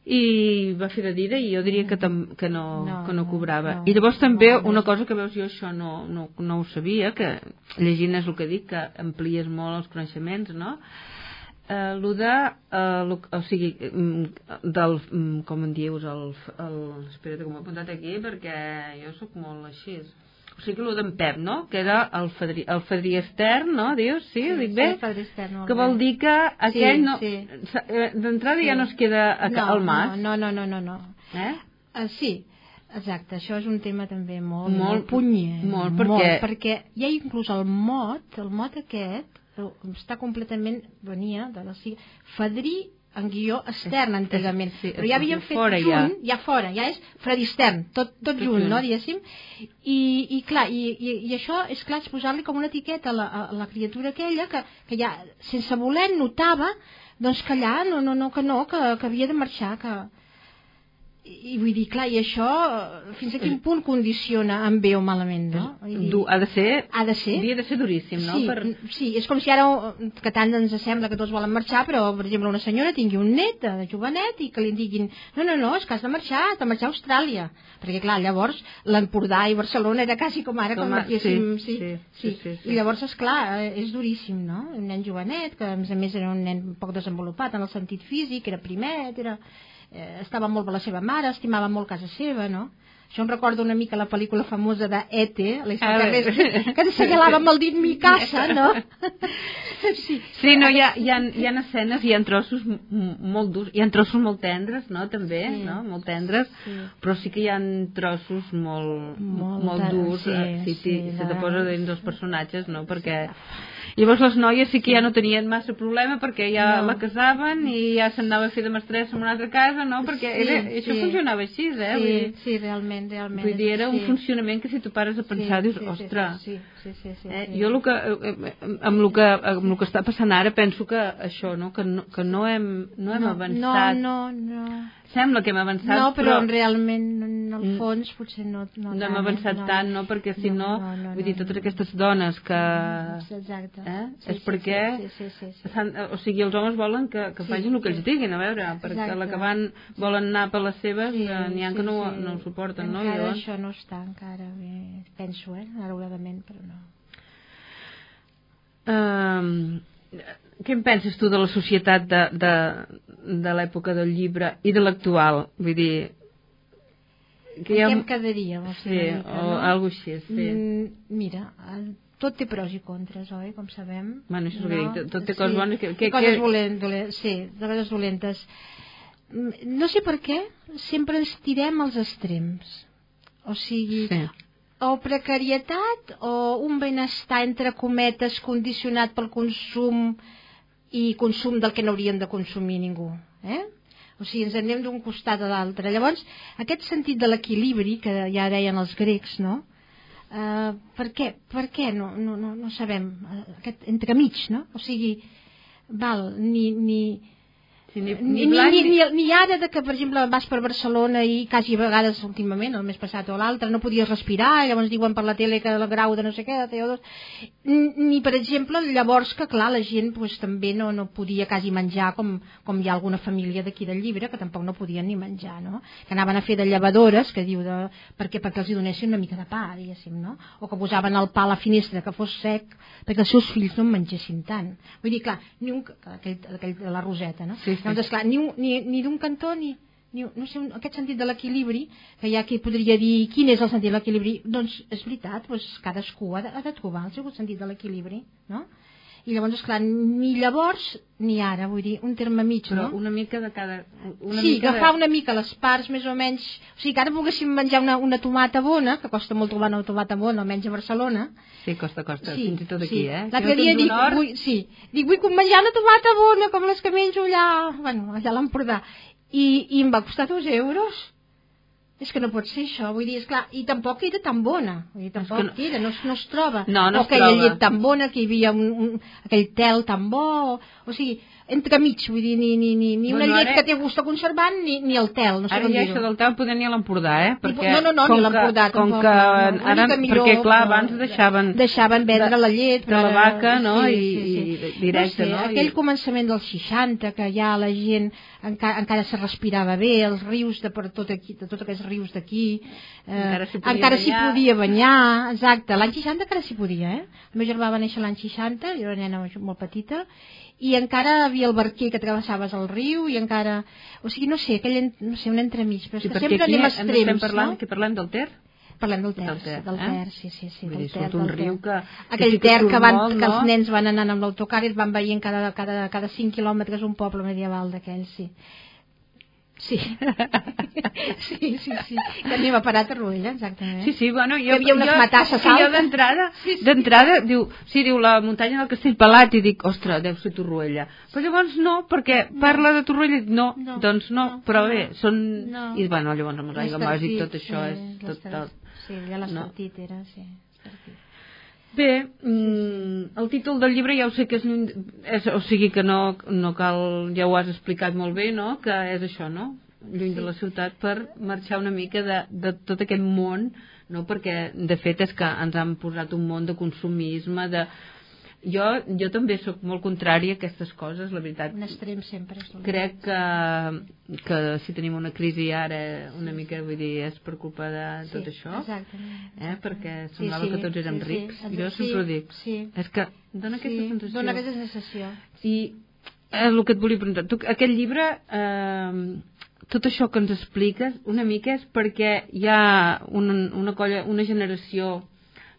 I va fer de dida i jo diria que, tam, que, no, No, que no no, cobrava. no, I llavors també no, no. una cosa que veus jo això no, no, no ho sabia, que llegint és el que dic, que amplies molt els coneixements, no? Eh, lo de, eh, lo, o sigui, mm, del, mm, com en dius, el, el, espera't que m'ho he apuntat aquí perquè jo sóc molt així. O sigui, lo d'en Pep, no? Que era el fadrí, el fadrí extern, no? Dius, sí, ho dic bé? Sí, Padre Externo, que molt vol dir que aquell no... sí. eh, D'entrada ja Sí. no es queda a, no, al mas, No, no, no, no, no. eh? Uh, sí, exacte, això és un tema també molt, Molt, molt punyer. molt, perquè- perquè hi ha inclús el mot, el mot aquest, està completament, venia de la sigla, fadrí en guió extern antigament, sí, però ja havien fet fora junt, ja. ja. fora, ja és fredistern, tot, tot, Tot junt, junt. no, diguéssim, i, i clar, i, i, i això és clar, és posar-li com una etiqueta a la, a la criatura aquella que, que ja, sense voler, notava doncs que allà, no, no, no, que no, que, que havia de marxar, que, i, i vull dir, clar, i això eh, fins a quin punt condiciona en bé o malament, no? Vull dir, Du, ha de ser... ha de ser. De ser duríssim, no? Sí, Per... sí, és com si ara, eh, que tant ens sembla que tots volen marxar, però, per exemple, una senyora tingui un net de jovenet i que li diguin no, no, no, és que has de marxar, has de marxar a Austràlia. Perquè, clar, llavors l'Empordà i Barcelona era quasi com ara, Com com a- diguéssim, sí, sí, sí, sí, sí. I llavors, és clar, és duríssim, no? Un nen jovenet, que a més a més era un nen poc desenvolupat en el sentit físic, era primet, era, eh, estava molt amb la seva mare, estimava molt casa seva, no? Això em recorda una mica la pel·lícula famosa de E.T., A l'extraterrestre, veure. que assenyalava amb el dit mi casa, no? sí. Sí, no, hi ha, hi, ha, hi ha escenes, hi ha trossos molt durs, hi ha trossos molt tendres, no?, també, Sí. no?, molt tendres, Sí. però sí que hi ha trossos molt, Molt molt, durs, sí, eh, sí, sí, sí, se de- te posa dins dels personatges, no?, perquè... Llavors les noies sí que ja no tenien massa problema perquè ja No. la casaven i ja s'anava a fer de mestressa en una altra casa, no?, perquè Sí, era, això sí. funcionava així, eh? Sí, dir, sí, realment, realment. Vull dir, era un sí. funcionament que si tu pares a pensar sí, dius, sí, ostres, Sí, sí, sí, sí, Eh, sí. jo el que, eh, eh, amb, el que, amb el que està passant ara penso que això, no? que no, que no hem, no hem no, avançat. No, no, no. Sembla que hem avançat, No, però, però realment, en el Mm. fons, potser no... No, no hem avançat no. tant, no? Perquè si no, no, no, vull dir, no, totes no. aquestes dones que... Exacte. Eh? Sí, és sí, perquè Sí, sí, sí, sí. s'han- O sigui, els homes volen que, que Sí, facin el que sí. ells diguin, a veure, perquè Exacte. la que van, volen anar per les seves, Sí, eh, n'hi ha sí, que no, sí. no ho suporten, no? I Encara llavors- això no està encara bé, penso, eh, malauradament, però no. Um, què en penses tu de la societat de, de, de l'època del llibre i de l'actual? Vull dir... Que Què em quedaria? Sí, mica, o no? algo així, sí. Mm, mira, el- tot té pros i contres, oi? Com sabem. Bueno, això és el que dic, tot- té coses bones, que- que- coses que- Dolent, dolent, sí, de coses dolentes. Mm, No sé per què, sempre ens tirem als extrems. O sigui, Sí. o precarietat o un benestar entre cometes condicionat pel consum i consum del que no hauríem de consumir ningú eh? o sigui, ens anem d'un costat a l'altre llavors, aquest sentit de l'equilibri que ja deien els grecs no? Uh, per què? Per què? No, no, no, no sabem aquest entremig, no? o sigui val, ni, ni, sí ni, ni, ni, blanc, ni, ni, ni, ni ara de que, per exemple, vas per Barcelona i quasi a vegades últimament, el mes passat o l'altre, no podies respirar, i llavors diuen per la tele que el grau de no sé què, de CO2, ni, ni per exemple, llavors que, clar, la gent pues, també no, no podia quasi menjar com, com hi ha alguna família d'aquí del llibre que tampoc no podien ni menjar, no? Que anaven a fer de llevadores, que diu de... perquè, perquè els hi donessin una mica de pa, diguéssim, no? O que posaven el pa a la finestra que fos sec perquè els seus fills no en mengessin tant. Vull dir, clar, ni un, aquell, aquell de la Roseta, no? Sí, sí. Llavors, clar, ni, ni, ni d'un cantó ni, Diu, no sé, aquest sentit de l'equilibri, que hi ha qui podria dir quin és el sentit de l'equilibri, doncs és veritat, doncs cadascú ha de, ha de trobar el seu sentit de l'equilibri, no? I llavors, esclar, ni llavors ni ara, vull dir, un terme mig, Però no? una mica de cada... Una sí, mica agafar de... una mica les parts més o menys... O sigui, que ara volguéssim menjar una, una tomata bona, que costa molt trobar una tomata bona, almenys a Barcelona. Sí, costa, costa, fins i tot aquí, sí. eh? L'altre Si no dia dic, un hort, vull, sí, dic, vull menjar una tomata bona, com les que menjo allà, bueno, allà a l'Empordà. I, I em va costar dos euros. És que no pot ser això, vull dir, esclar, i tampoc era tan bona, vull dir, tampoc que no, era, no, no es troba. No, no o aquella troba. llet tan bona, que hi havia un, un, aquell tel tan bo, o, o sigui, entremig, vull dir, ni, ni, ni, ni una Bueno, llet ara- que té gust a conservant, ni, ni el tel, no sé Ara com ja això del teu poder ni a l'Empordà, eh? Perquè, no, no, no, com ni a l'Empordà que, com que no, no, ara, millor, perquè clar, abans deixaven deixaven vendre de- la llet de la vaca, no? I- i directe, sé, no? aquell I- començament dels 60 que ja la gent encara, encara se respirava bé els rius de per tot aquí, de tots aquests rius d'aquí eh, Encara s'hi podia encara banyar. podia banyar exacte, l'any 60 encara s'hi podia eh? el meu germà va néixer l'any 60 jo era nena molt petita i encara hi havia el barquer que travessaves el riu i encara, o sigui, no sé, aquell, no sé, un entremig, però és Sí, que sempre anem extrems, estem parlant, no? que parlem del Ter, Parlem del Ter, Del Ter, del eh? Ter, sí, sí, sí, Vull del dir, Ter, surt un del riu Ter. que- que Aquell Ter que, van, molt, que els no? nens van anant amb l'autocar i es van veient cada, cada, cada 5 quilòmetres un poble medieval d'aquells, sí. Sí. sí, sí, sí. Que anem a parar a Torroella, exactament. Sí, sí, bueno, jo... Hi havia unes jo, matasses jo altes. d'entrada, d'entrada, diu, sí, diu, la muntanya del Castell Pelat, i dic, ostres, deu ser Torroella. Però llavors no, perquè parla de Torroella, i dic, no, No, doncs no, no, però no, bé, són... no. I bueno, llavors amb els aiguamars i tot això és tot. Sí, ja No. l'estartit era, sí. l'estartit. Bé, mm, el títol del llibre ja ho sé que és, és o sigui que no, no cal, ja ho has explicat molt bé, no?, que és això, no?, lluny de la ciutat per marxar una mica de, de tot aquest món, no?, perquè de fet és que ens han posat un món de consumisme, de... Jo, jo també sóc molt contrària a aquestes coses, la veritat. Un extrem sempre. Crec que, que si tenim una crisi ara una mica, vull dir, és per culpa de tot sí, això. Exactament. Eh? Perquè Sí, semblava sí, que tots érem sí, sí. rics. Ens- Jo sempre sí, ho dic. Sí, És que dona aquesta sí, sensació. Dona aquesta sensació. I és el que et volia preguntar. Tu, aquest llibre, eh, tot això que ens expliques, una mica és perquè hi ha una, una, colla, una generació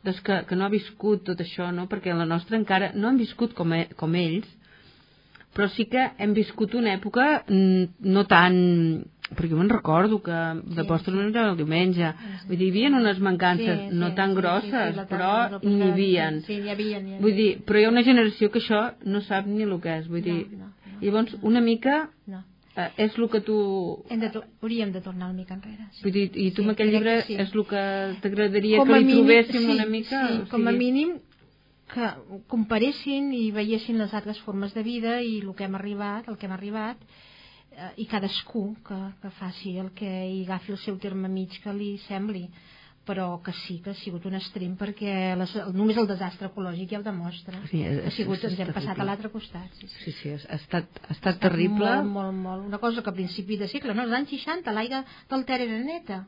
doncs que, que no ha viscut tot això, no? perquè la nostra encara no han viscut com, e, com ells, però sí que hem viscut una època mm, no tan... perquè jo me'n recordo que de Sí, postres sí. el diumenge. Vull dir, hi havia unes mancances no tan grosses, la però taula, n'hi havia. Sí, n'hi havia. n'hi Vull havia. dir, però hi ha una generació que això no sap ni el que és. Vull dir, no, no, llavors, una mica No. Eh, és el que tu... Hem de, hauríem de tornar una mica enrere. Sí. Vull dir, i tu Sí, amb aquell llibre sí. és el que t'agradaria Com que li mínim, trobéssim sí, una mica? Sí, o com a sigui, mínim que comparessin i veiessin les altres formes de vida i el que hem arribat, el que hem arribat, eh, i cadascú que, que faci el que hi agafi el seu terme mig que li sembli però que sí que ha sigut un extrem perquè les, només el desastre ecològic ja ho demostra Sí, és- ha sigut, és ens hem passat a l'altre costat sí, sí. Sí, sí, ha estat, ha estat terrible. Molt, molt, molt. Una cosa que a principi de segle, no, als anys 60, l'aire del Ter era neta.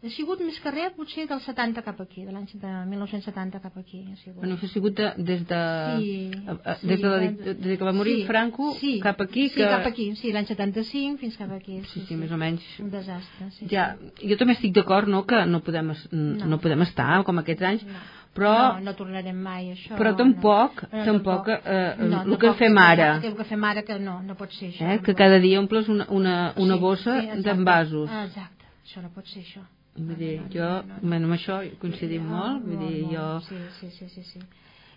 Ha sigut més que res, potser del 70 cap aquí, de l'any de 1970 cap aquí. Ha sigut. Bueno, ha sigut de, des de... Sí, a- a- sí, des, de la, des que va morir sí, Franco sí, cap aquí. Sí, que... cap aquí, sí, l'any 75 fins cap aquí. Sí, sí, més o menys. Un desastre, sí. Ja, jo també estic d'acord, no?, que no podem, no. no podem estar com aquests anys, No. però... no, no tornarem mai a això. Però tampoc, no. tampoc, eh, el que fem ara. El que fem ara, que no, no pot ser això. Eh, que no. cada dia omples una, una, una Sí, bossa sí, d'envasos. Ah, exacte, això no pot ser això. Vull dir, jo, no, no, no. bueno, amb això coincidim No, molt, vull dir, jo... Sí, sí, sí, sí, sí.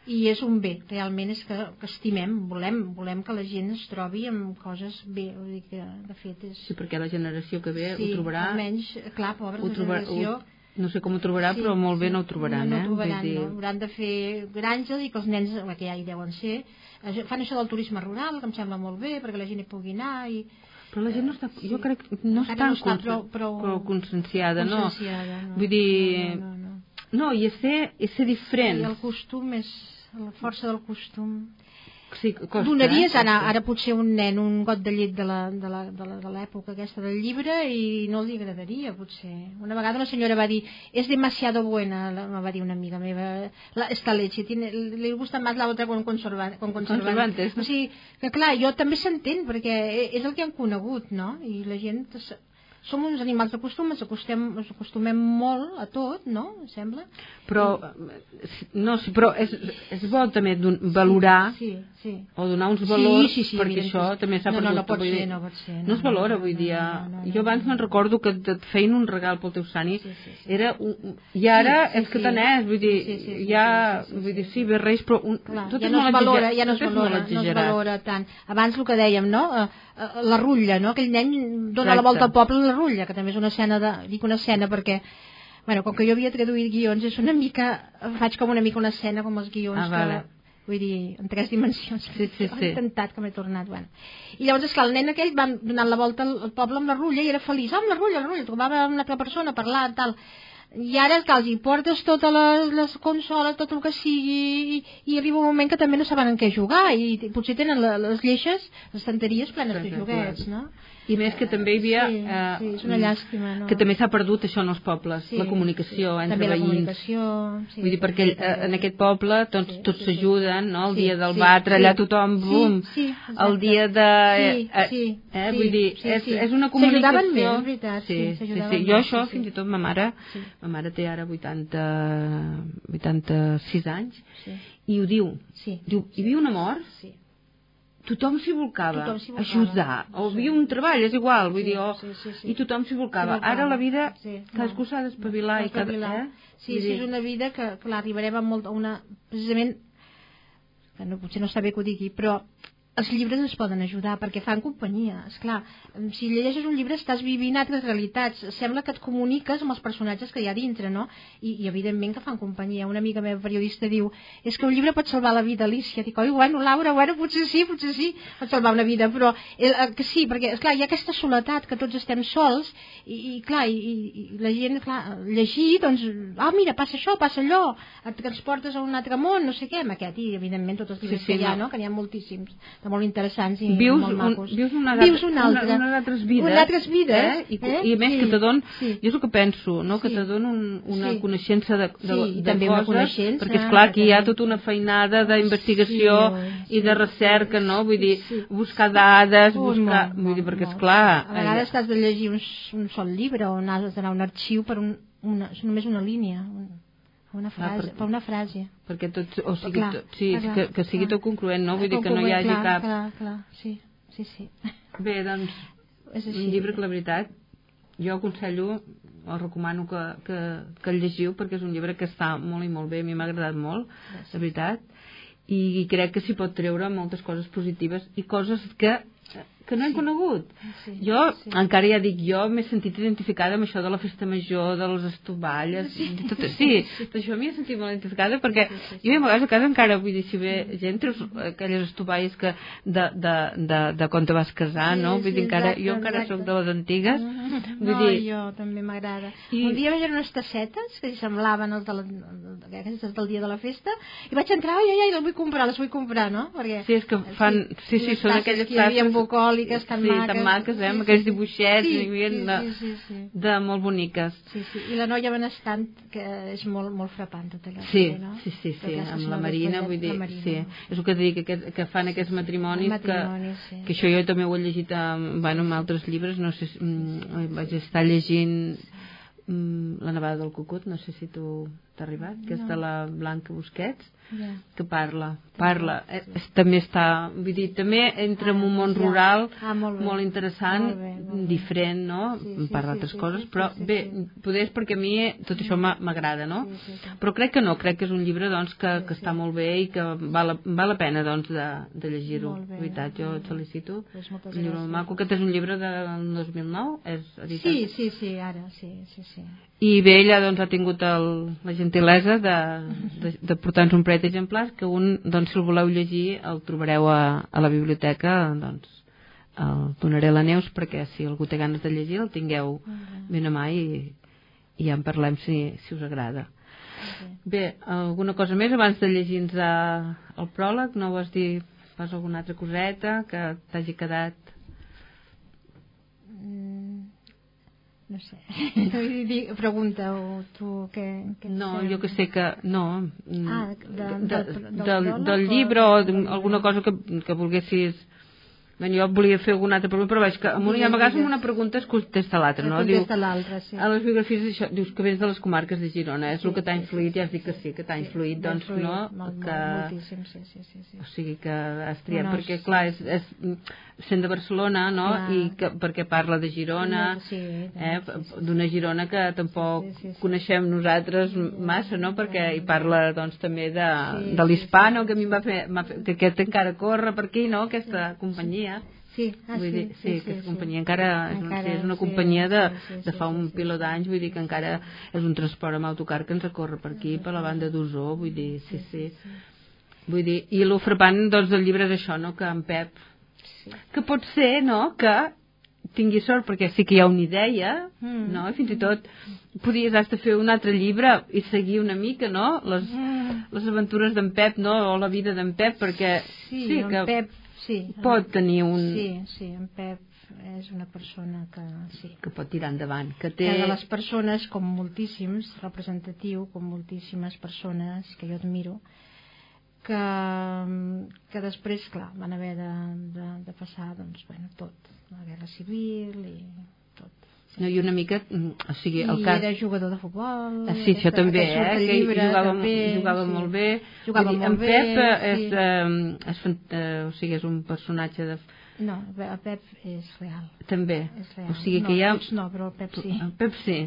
I és un bé, realment és que, que estimem, volem, volem que la gent es trobi amb coses bé, vull dir que de fet és... Sí, perquè la generació que ve sí, ho trobarà... almenys, clar, pobra ho la trobar, generació... ho, no sé com ho trobarà, però molt bé no ho trobaran, no, eh? no ho trobaran, Vull dir, no. Hauran de fer granges i que els nens, eh, que ja hi deuen ser, eh, fan això del turisme rural, que em sembla molt bé, perquè la gent hi pugui anar i... Però la gent no està, jo crec no està, no està prou- prou- prou conscienciada, no? conscienciada, no. Vull dir, No, no, no. no, i és ser, és ser diferent. I el costum és la força del costum. Sí, costa, Donaries eh? ara, ara potser un nen un got de llet de la- de la- de la- de l'època aquesta del llibre i no li agradaria potser. Una vegada una senyora va dir és demasiado buena, la- me va dir una amiga meva, la, esta leche, tiene, li gusta más la otra con, conserva, con conservantes. Conservantes. O sigui, que clar, jo també s'entén perquè és el que han conegut, no? I la gent som uns animals de costum, ens, acostem, ens acostumem molt a tot, no? Em sembla? Però, no, sí, però és, és bo també don- valorar Sí, sí. o donar uns valors sí, sí, perquè evident això sí. també s'ha No, no, perdut. no pot vull ser, dir, no pot ser, No, no, es valora, no, vull no, dir, no, no, no, jo abans no, me'n recordo que et feien un regal pel teu sani, Sí, sí, sí. era un, i ara Sí, sí, és que sí. tant és, vull dir, Sí, sí, sí, ja, sí, sí, sí, vull dir, sí, sí, ve Reis, però un, Clar, tot ja és no molt es valora, ja no es tot és molt valora, no es valora tant. Abans el que dèiem, no? Eh, La rutlla, no? Aquell nen dona la Exacte. volta al poble la rutlla, que també és una escena de... Dic una escena perquè Bueno, com que jo havia traduït guions, és una mica... Faig com una mica una escena com els guions Ah, vale. que... Vull dir, en tres dimensions. Sí, sí, He sí. intentat que m'he tornat, bueno. I llavors, esclar, el nen aquell va donant la volta al, poble amb la rutlla i era feliç. Ah, amb la rutlla, la rutlla, trobava una altra persona, parlar, tal. I ara, clar, els hi portes totes les, les consoles, tot el que sigui, i, i arriba un moment que també no saben en què jugar, i potser tenen la, les lleixes, les estanteries plenes de joguets, no? I més que també hi havia... Sí, eh, sí, és una llàstima, no? Que també s'ha perdut això en els pobles, Sí, la comunicació sí. entre també la veïns. comunicació, sí, Vull dir, perquè també, eh, en aquest poble tots, Sí, tots sí, sí. s'ajuden, no? El Sí, dia del sí, batre, allà sí. tothom, Sí, bum. sí, exacte. el dia de... Sí, eh, sí, eh, sí, vull dir, sí, és, sí. és una comunicació... S'ajudaven més, és veritat, sí, sí, sí, sí. Jo això, sí, sí. fins i tot ma mare, Sí. ma mare té ara 80, 86 anys, Sí. i ho diu. Sí. Diu, hi havia un amor, Sí. Tothom s'hi volcava, Tothom volcava. ajudar, o hi havia un treball, és igual, vull Sí, dir, o, sí, sí, sí. i tothom s'hi volcava. Volcava, Ara la vida, sí, cadascú no. s'ha d'espavilar i cada... Eh? Sí, sí, és una vida que, clar, arribarem a, molt, a una... Precisament, que no, potser no està bé que ho digui, però els llibres ens poden ajudar perquè fan companyia, és clar si llegeixes un llibre estàs vivint altres realitats sembla que et comuniques amb els personatges que hi ha dintre, no? I, i evidentment que fan companyia una amiga meva periodista diu és que un llibre pot salvar la vida, Alicia dic, oi, bueno, Laura, bueno, potser sí, potser sí pot salvar una vida, però eh, eh, que sí, perquè, esclar, hi ha aquesta soledat que tots estem sols i, i clar, i, i, la gent, clar, llegir, doncs ah, mira, passa això, passa allò et transportes a un altre món, no sé què, amb aquest i evidentment tots els llibres Sí, sí, que hi ha, no. no? que n'hi ha moltíssims de molt interessants i vius, molt un, macos. vius una, vius una altra. Una, unes altres vides. Unes altres vides. Eh? I, eh? I a més sí. que te don, Sí. jo és el que penso, no? que Sí. te don un, una Sí. coneixença de, de, Sí, de també una coses, coneixença, perquè és clar que hi ha tota una feinada d'investigació Sí, i de sí, recerca, no? Vull dir, Sí. buscar dades, Ui, buscar... molt, vull dir, perquè és clar... A vegades t'has de llegir un, un sol llibre o has d'anar a un arxiu per un, una, és només una línia, un, una frase, per- per una frase. perquè tot, o sigui, Clar, tot, sí, clar, que, que sigui clar. tot concloent, no? Vull dir que no hi hagi clar, cap... Clar, clar, sí, sí, sí. Bé, doncs, És així. un llibre que la veritat jo aconsello o recomano que, que, que el llegiu perquè és un llibre que està molt i molt bé a mi m'ha agradat molt, de veritat i crec que s'hi pot treure moltes coses positives i coses que que no hem conegut Sí, jo, sí. encara ja dic, jo m'he sentit identificada amb això de la festa major, de les estovalles, sí, tot, sí, tot això m'hi he sentit molt identificada perquè jo a vegades a casa encara, vull dir, si ve gent, treus aquelles estovalles que de, de, de, de quan te vas casar, Sí, no? Vull sí, dir, encara, exacte, jo encara exacte. sóc de les antigues, vull no, dir, jo també m'agrada. I- Un dia vaig veure unes tassetes que semblaven els de la, aquestes del dia de la festa i vaig entrar, ai, ai, ai, les vull comprar, les vull comprar, no? Perquè, sí, és que fan, sí, sí, les són aquelles tasses- bucòliques tan sí, maques. tan maques, eh, amb Sí, aquells sí. dibuixets, sí, sí, de- sí, sí, sí. de molt boniques. Sí, sí. I la noia benestant, que és molt, molt frapant tot allò. Sí, també, no? sí, sí, sí, amb la Marina, vull dir, Marina. sí, és el que dic, que, que fan aquests matrimonis, matrimoni, que, sí. que això jo també ho he llegit amb, bueno, amb altres llibres, no sé, si, mm, vaig estar llegint mm, La nevada del cucut, no sé si tu t'ha arribat, que és de la Blanca Busquets, Ja. que parla, parla, eh, és, també està, vull dir, també entra en un món ja. rural Ah, molt bé. molt interessant, Molt bé, molt bé. diferent, no? Sí, sí, parla sí, d'altres sí, coses, sí, però sí, bé, sí. poder és perquè a mi tot això m'a- m'agrada, no? Sí, sí, sí. Però crec que no, crec que és un llibre doncs, que, que està molt bé i que val, la- val la pena doncs, de, de llegir-ho. Veritat, jo et felicito. Pues un llibre maco. Aquest és un llibre del 2009, és editat. Sí, sí, sí, ara, sí, sí, sí. I bé, ella doncs, ha tingut el, la gentilesa de, de, de portar-nos un parell d'exemplars que un, doncs, si el voleu llegir, el trobareu a, a la biblioteca, doncs, el donaré a la Neus perquè si algú té ganes de llegir el tingueu ben a mà i, i ja en parlem si, si us agrada. Bé, alguna cosa més abans de llegir-nos a- el pròleg? No vols dir pas alguna altra coseta que t'hagi quedat? Mm, no sé. Pregunta, tu què... què No, jo que sé que... No. Ah, de- de, del- del del, del llibre o alguna cosa que, que volguessis Bueno, jo volia fer alguna altra pregunta, però veig que amb una, a vegades amb una pregunta es contesta l'altra, no? Diu, l'altra, sí. A les biografies això, dius que vens de les comarques de Girona, és sí, el que t'ha influït, sí, ja has dit que sí, que t'ha sí, influït, doncs, influït, no? Molt, que... moltíssim, sí, sí, sí, sí. O sigui que has triat, no, perquè clar, és, és, sent de Barcelona, no? Clar. I que, perquè parla de Girona, no, sí, eh? sí, sí, sí. d'una Girona que tampoc sí, sí, sí, coneixem nosaltres massa, no? Perquè hi parla, doncs, també de, sí, de l'hispano, sí, sí. que a mi em va fer, fer, que aquest encara corre per aquí, no?, aquesta sí, companyia. Sí, ah, vull sí, dir, sí, sí, sí, que és sí, companyia encara, encara és, és una sí, companyia de, sí, sí, de fa un sí, sí, piló d'anys, vull dir que encara és un transport amb autocar que ens recorre per aquí, per la banda d'Osó, vull dir, sí, sí. Vull dir, i l'ofrepant doncs, del llibre és això, no?, que en Pep, que pot ser, no?, que tingui sort perquè sí que hi ha una idea, mm. no? Fins i tot podies hasta fer un altre llibre i seguir una mica, no? Les, mm. les aventures d'en Pep, no? O la vida d'en Pep, perquè sí, sí que Pep, sí, pot tenir un... Sí, sí, en Pep és una persona que sí. que pot tirar endavant que té... que de les persones com moltíssims representatiu, com moltíssimes persones que jo admiro que, que després, clar, van haver de, de, de passar doncs, bueno, tot, la guerra civil i. No, i una mica, mm, o sigui, el I cas... era jugador de futbol. Ah, sí, això també, eh? Que llibre, jugava, també, jugava sí. molt bé. Jugava dir, molt en bé, Pep sí. és, eh, és, eh, o sigui, és un personatge de... No, el Pep és real. També. És real. O sigui no, que hi ha... No, però el Pep sí. El Pep sí.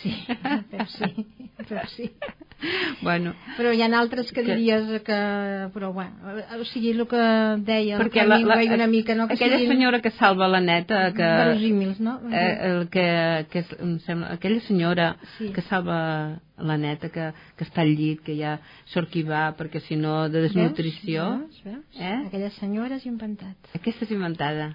Sí, el Pep sí. El Pep sí. bueno. Però hi ha altres que, que diries que... Però, bueno, o sigui, el que deia Perquè el la, la, una mica, no? Que aquella siguin... senyora que salva la neta, que... Verosímils, no? Eh, el que, que és, em sembla, aquella senyora Sí. que salva la neta, que, que està al llit, que ja sort qui va, perquè si no, de desnutrició... Veus? Veus? Eh? Aquella senyora és inventat. Aquesta és inventada.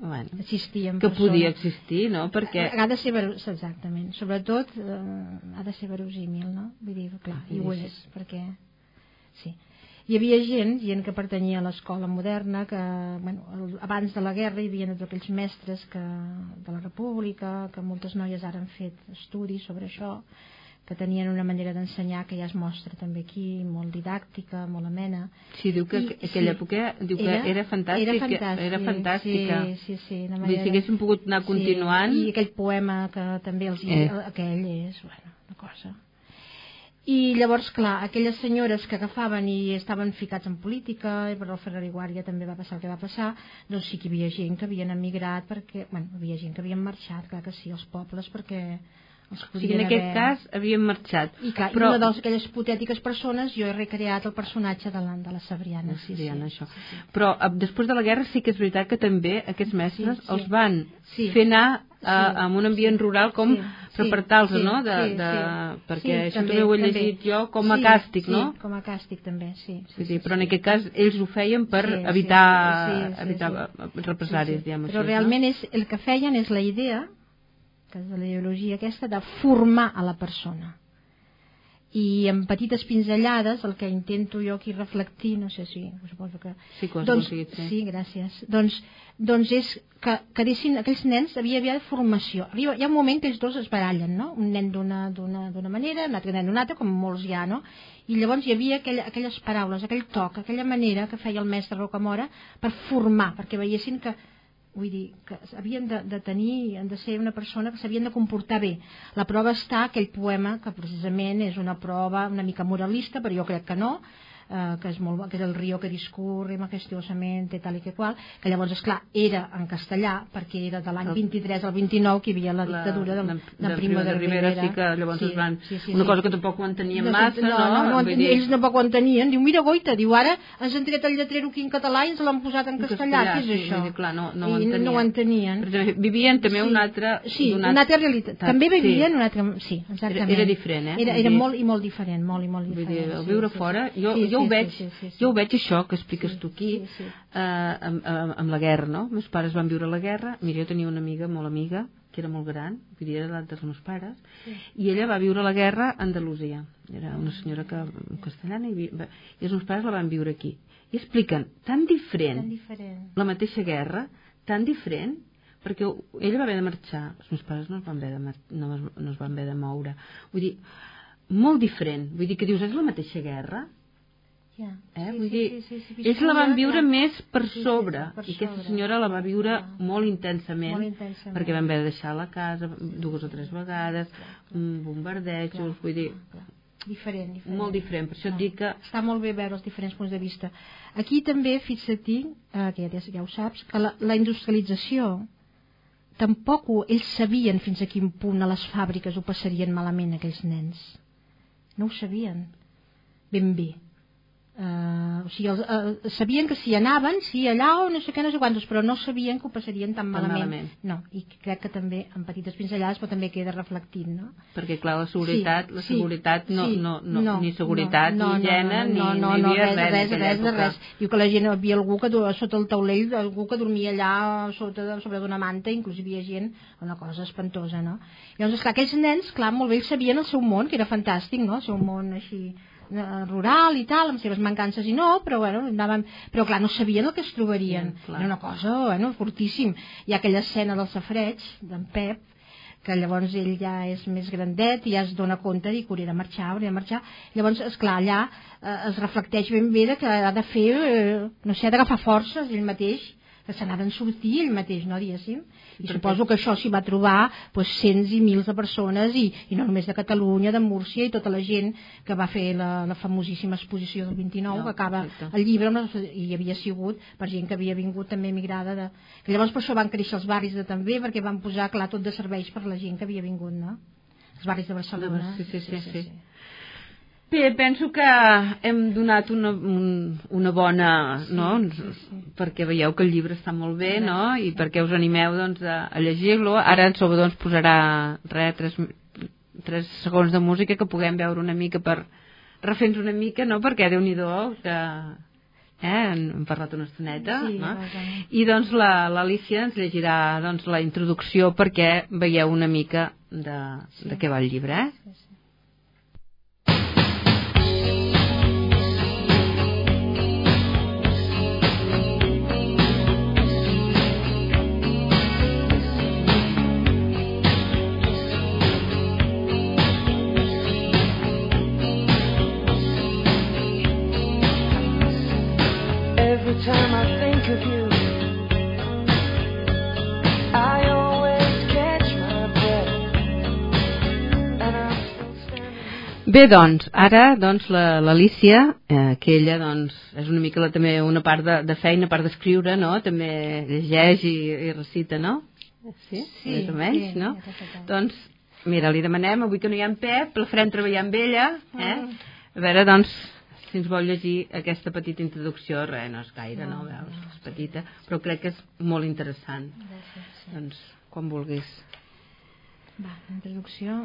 Bueno, Existia que persona. podia existir, no? Perquè... Ha de ser verosímil, exactament. Sobretot eh, ha de ser verosímil, no? Vull dir, clar, i ho és, perquè... Sí. Hi havia gent, gent que pertanyia a l'escola moderna, que bueno, el, abans de la guerra hi havia tots aquells mestres que, de la República, que moltes noies ara han fet estudis sobre això, que tenien una manera d'ensenyar que ja es mostra també aquí, molt didàctica, molt amena. Sí, diu que I- aquella sí. època diu que era, era fantàstica. Era fantàstic, Era fantàstica. Sí, sí, sí. una dir, si haguéssim pogut anar continuant... Sí, I aquell poema que també els... Eh. Aquell és, bueno, una cosa... I llavors, clar, aquelles senyores que agafaven i estaven ficats en política, i per el Ferrer Guàrdia també va passar el que va passar, doncs sí que hi havia gent que havien emigrat perquè, bueno, hi havia gent que havien marxat, clar que sí, als pobles, perquè els O sigui, en aquest haver... cas havíem marxat. I, clar, però... una d'aquelles hipotètiques persones jo he recreat el personatge de la, de la Sabriana. Sí, Diana, sí, això. sí, sí. Però eh, després de la guerra sí que és veritat que també aquests mestres Sí, sí. els van Sí. fer anar a, Sí, a un ambient rural com Sí, per sí, sí, no? De, sí, de, sí. Perquè Sí, això també, també ho he també. llegit jo com a Sí, càstig, sí, no? com a càstig també, sí. sí, Vull dir, sí, però en sí. aquest cas ells ho feien per Sí, sí, evitar, sí, sí, evitar sí. represàries, Sí, sí. diguem Però així. realment és, el que feien és la idea, que és de la ideologia aquesta, de formar a la persona. I en petites pinzellades, el que intento jo aquí reflectir, no sé si, suposo que... Sí que doncs, aconseguit, sí. sí, gràcies. Doncs, doncs és que, que deixin, aquells nens havia havia formació. Arriba, hi ha un moment que els dos es barallen, no? Un nen d'una manera, un altre nen d'una altra, com molts hi ha, no? I llavors hi havia aquella, aquelles paraules, aquell toc, aquella manera que feia el mestre Rocamora per formar, perquè veiessin que vull dir, que havien de, de tenir, han de ser una persona que s'havien de comportar bé. La prova està aquell poema, que precisament és una prova una mica moralista, però jo crec que no, eh, que, és molt, que és el río que discurre majestuosamente tal i que qual, que llavors, és clar era en castellà, perquè era de l'any El- 23 al 29 que hi havia la dictadura del, del Primo de Rivera. sí que llavors es van... sí, sí, una sí. cosa que tampoc ho entenien No, massa, no, no? no, no, Vull no dir, ells tampoc ho entenien. Diu, mira, goita, diu, ara ens han tret el lletrer aquí en català i ens l'han posat en En castellà. castellà, Què és sí, això? vull dir, clar, no- no ho I entenien. no ho entenien. Però vivien també Sí. una altra... Sí, d'una una altra realitat. També vivien sí. una altra... Sí, exactament. Era- era diferent, eh? Era, Vull era dir- molt i molt diferent, molt i molt Vull diferent. dir, el sí, viure sí, fora, sí. jo, Sí, jo, ho sí, veig, sí, sí, sí. jo ho veig això que expliques Sí, tu aquí, sí, sí. eh, amb, amb, amb la guerra, no? Meus pares van viure la guerra, mira, jo tenia una amiga, molt amiga, que era molt gran, vull era l'edat dels meus pares, Sí. i ella va viure la guerra a Andalusia. Era una senyora que, castellana i, va- i els meus pares la van viure aquí. I expliquen tan diferent Tan diferent. la mateixa guerra, tan diferent, perquè ella va haver de marxar, els meus pares no es van haver de, mar- no, no es van haver de moure. Vull dir, molt diferent. Vull dir que dius, és la mateixa guerra? Ja. Eh? Sí, Vull sí, dir, sí, sí, sí, ells la van viure clar. més per Sí, sí, sobre per i aquesta sobre. senyora la va viure Clar. molt intensament, Molt intensament. perquè van haver de deixar la casa dues o tres vegades, mm, bombardejos, vull dir, Clar. Diferent, diferent. molt diferent. Per això et dic que Està molt bé veure els diferents punts de vista. Aquí també, fixa't-hi, eh, que ja, ja ho saps, que la, la industrialització tampoc ho, ells sabien fins a quin punt a les fàbriques ho passarien malament aquells nens. No ho sabien ben bé. Uh, o sigui, els, uh, sabien que s'hi anaven, sí, allà o no sé què, no sé quantos, però no sabien que ho passarien tan, Tan malament. malament. No, i crec que també en petites pinzellades però també queda reflectit, no? perquè clar, la seguretat, Sí, la sí, seguretat no, sí, no, no, ni seguretat, no, ni higiene, no, no, ni, no, ni no, havia res, res, res, res, de res. Diu que la gent, hi havia algú que sota el taulell, algú que dormia allà sota, sobre d'una manta, inclús hi havia gent, una cosa espantosa, no? Llavors, esclar, aquells nens, clar, molt bé, ells sabien el seu món, que era fantàstic, no?, el seu món així eh, rural i tal, amb les seves mancances i no, però bueno, anaven, però clar, no sabien el que es trobarien. Sí, clar. Era una cosa, bueno, fortíssim. Hi ha aquella escena del safreig, d'en Pep, que llavors ell ja és més grandet i ja es dona compte i que hauria de marxar, hauria de marxar. Llavors, esclar, allà eh, es reflecteix ben bé que ha de fer, eh, no sé, ha d'agafar forces ell mateix, que se n'ha sortir ell mateix, no, diguéssim. I Perquè- suposo que això s'hi va trobar pues, cents i mils de persones i, i no només de Catalunya, de Múrcia i tota la gent que va fer la, la famosíssima exposició del 29 No, que acaba perfecte. el llibre i hi havia sigut per gent que havia vingut també emigrada de, que llavors per això van créixer els barris de també perquè van posar clar tot de serveis per la gent que havia vingut no? els barris de Barcelona Sí, sí, sí, sí. Bé, penso que hem donat una, un, una bona, no? Perquè veieu que el llibre està molt bé, no? I perquè us animeu, doncs, a, a llegir-lo. Ara en Salvador ens posarà, res, tres, tres segons de música que puguem veure una mica per refer-nos una mica, no? Perquè, déu nhi que eh, hem hem parlat una estoneta, Sí, no? I doncs la- l'Alicia ens llegirà doncs, la introducció perquè veieu una mica de, de què va el llibre, eh? Every time I think of you, I always catch my breath. Bé, doncs, ara doncs, la- l'Alicia, eh, que ella doncs, és una mica la, també una part de, de feina, part d'escriure, no? també llegeix i, i recita, no? Sí, Sí, més o menys, sí, no? ja. Doncs, mira, li demanem, avui que no hi ha en Pep, la farem treballar amb ella, eh? Ah. A veure, doncs, si ens vol llegir aquesta petita introducció, res, no és gaire, no, veus, és petita, però crec que és molt interessant. Doncs, quan vulguis. Va, introducció.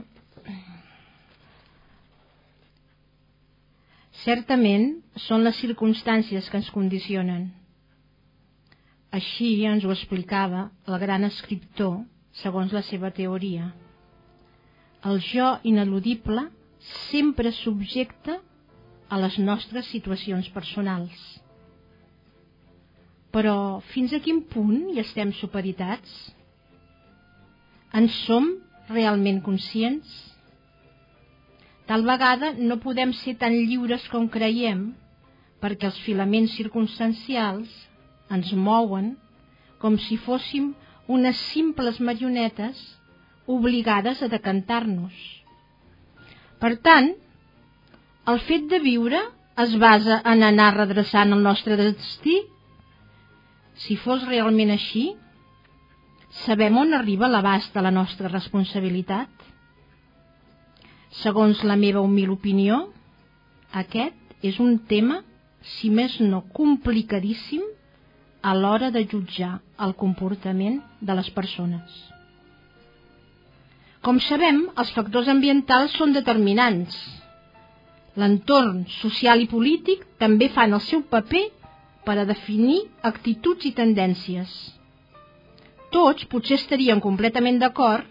Certament són les circumstàncies que ens condicionen. Així ens ho explicava el gran escriptor segons la seva teoria. El jo ineludible sempre subjecte a les nostres situacions personals. Però fins a quin punt hi estem supeditats? En som realment conscients? Tal vegada no podem ser tan lliures com creiem perquè els filaments circumstancials ens mouen com si fóssim unes simples marionetes obligades a decantar-nos. Per tant, el fet de viure es basa en anar redreçant el nostre destí? Si fos realment així, sabem on arriba l'abast de la nostra responsabilitat? Segons la meva humil opinió, aquest és un tema, si més no complicadíssim, a l'hora de jutjar el comportament de les persones. Com sabem, els factors ambientals són determinants. L'entorn social i polític també fan el seu paper per a definir actituds i tendències. Tots potser estaríem completament d'acord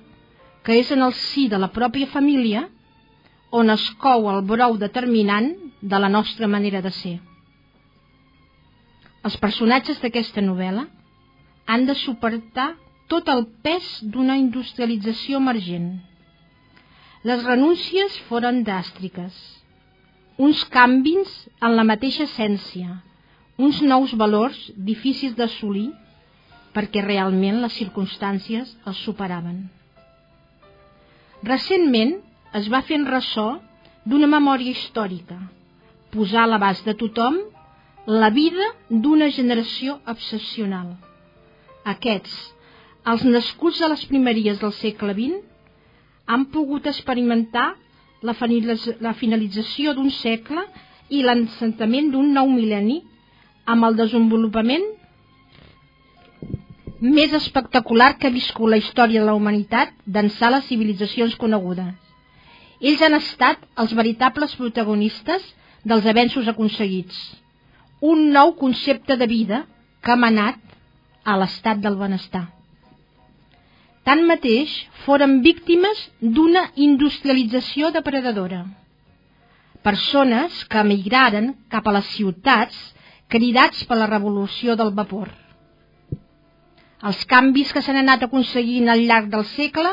que és en el si de la pròpia família on es cou el brou determinant de la nostra manera de ser. Els personatges d'aquesta novel·la han de suportar tot el pes d'una industrialització emergent. Les renúncies foren dàstriques. Uns canvis en la mateixa essència, uns nous valors difícils d'assolir perquè realment les circumstàncies els superaven. Recentment es va fent ressò d'una memòria històrica, posar a l'abast de tothom la vida d'una generació excepcional. Aquests, els nascuts a les primeries del segle XX, han pogut experimentar la finalització d'un segle i l'encentament d'un nou mil·lenni amb el desenvolupament més espectacular que ha viscut la història de la humanitat d'ençà les civilitzacions conegudes. Ells han estat els veritables protagonistes dels avenços aconseguits. Un nou concepte de vida que ha manat a l'estat del benestar. Tanmateix, foren víctimes d'una industrialització depredadora. Persones que emigraren cap a les ciutats cridats per la revolució del vapor. Els canvis que s'han anat aconseguint al llarg del segle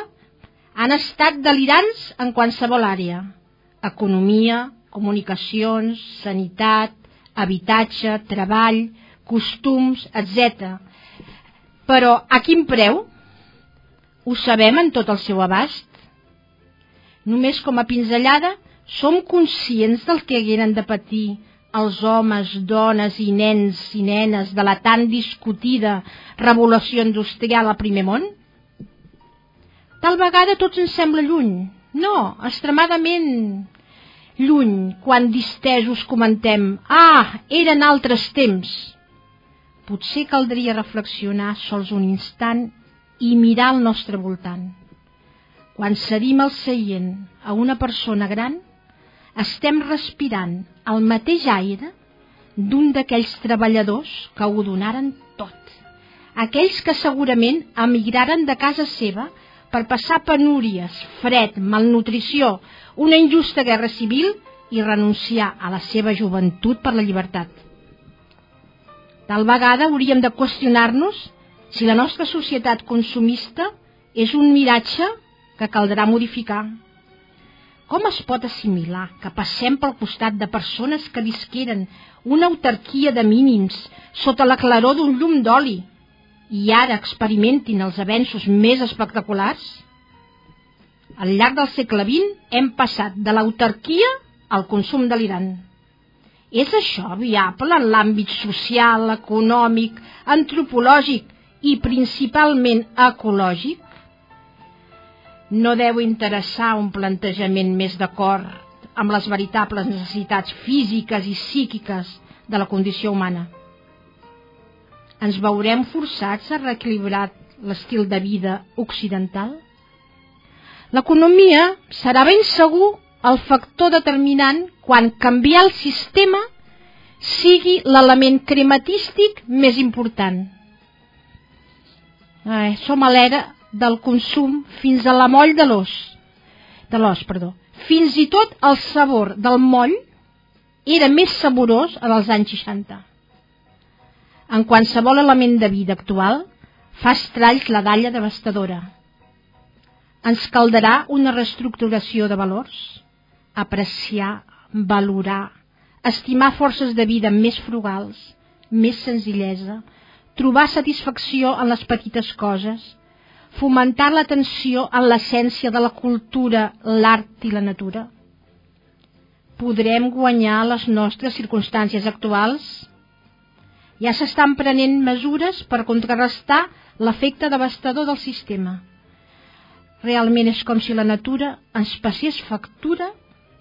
han estat delirants en qualsevol àrea. Economia, comunicacions, sanitat, habitatge, treball, costums, etc. Però a quin preu? Ho sabem en tot el seu abast? Només com a pinzellada som conscients del que hagueren de patir els homes, dones i nens i nenes de la tan discutida revolució industrial al primer món? Tal vegada tots ens sembla lluny. No, extremadament lluny, quan distesos comentem «Ah, eren altres temps». Potser caldria reflexionar sols un instant i mirar al nostre voltant. Quan cedim el seient a una persona gran, estem respirant el mateix aire d'un d'aquells treballadors que ho donaren tot. Aquells que segurament emigraren de casa seva per passar penúries, fred, malnutrició, una injusta guerra civil i renunciar a la seva joventut per la llibertat. Tal vegada hauríem de qüestionar-nos si la nostra societat consumista és un miratge que caldrà modificar. Com es pot assimilar que passem pel costat de persones que visqueren una autarquia de mínims sota la claror d'un llum d'oli i ara experimentin els avenços més espectaculars? Al llarg del segle XX hem passat de l'autarquia al consum delirant. És això viable en l'àmbit social, econòmic, antropològic i principalment ecològic, no deu interessar un plantejament més d'acord amb les veritables necessitats físiques i psíquiques de la condició humana. Ens veurem forçats a reequilibrar l'estil de vida occidental? L'economia serà ben segur el factor determinant quan canviar el sistema sigui l'element crematístic més important eh, som a l'era del consum fins a la moll de l'os. De l'os, perdó. Fins i tot el sabor del moll era més saborós en els anys 60 en qualsevol element de vida actual fa estralls la dalla devastadora. Ens caldarà una reestructuració de valors apreciar, valorar estimar forces de vida més frugals més senzillesa trobar satisfacció en les petites coses, fomentar l'atenció en l'essència de la cultura, l'art i la natura. Podrem guanyar les nostres circumstàncies actuals? Ja s'estan prenent mesures per contrarrestar l'efecte devastador del sistema. Realment és com si la natura ens passés factura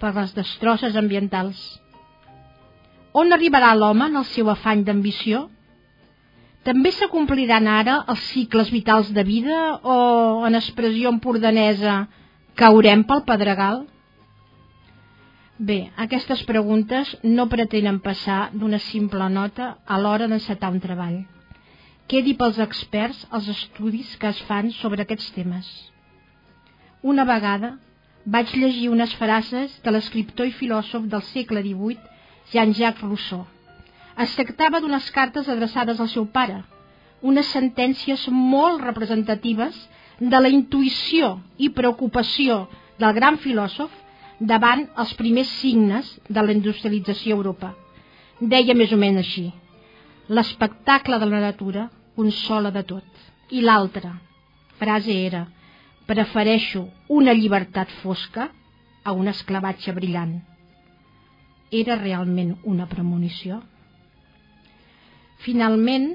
per les destrosses ambientals. On arribarà l'home en el seu afany d'ambició? També s'acompliran ara els cicles vitals de vida o, en expressió empordanesa, caurem pel pedregal? Bé, aquestes preguntes no pretenen passar d'una simple nota a l'hora d'encetar un treball. Quedi pels experts els estudis que es fan sobre aquests temes. Una vegada vaig llegir unes frases de l'escriptor i filòsof del segle XVIII, Jean-Jacques Rousseau es tractava d'unes cartes adreçades al seu pare, unes sentències molt representatives de la intuïció i preocupació del gran filòsof davant els primers signes de la industrialització a Europa. Deia més o menys així, l'espectacle de la natura consola de tot. I l'altra frase era, prefereixo una llibertat fosca a un esclavatge brillant. Era realment una premonició? Finalment,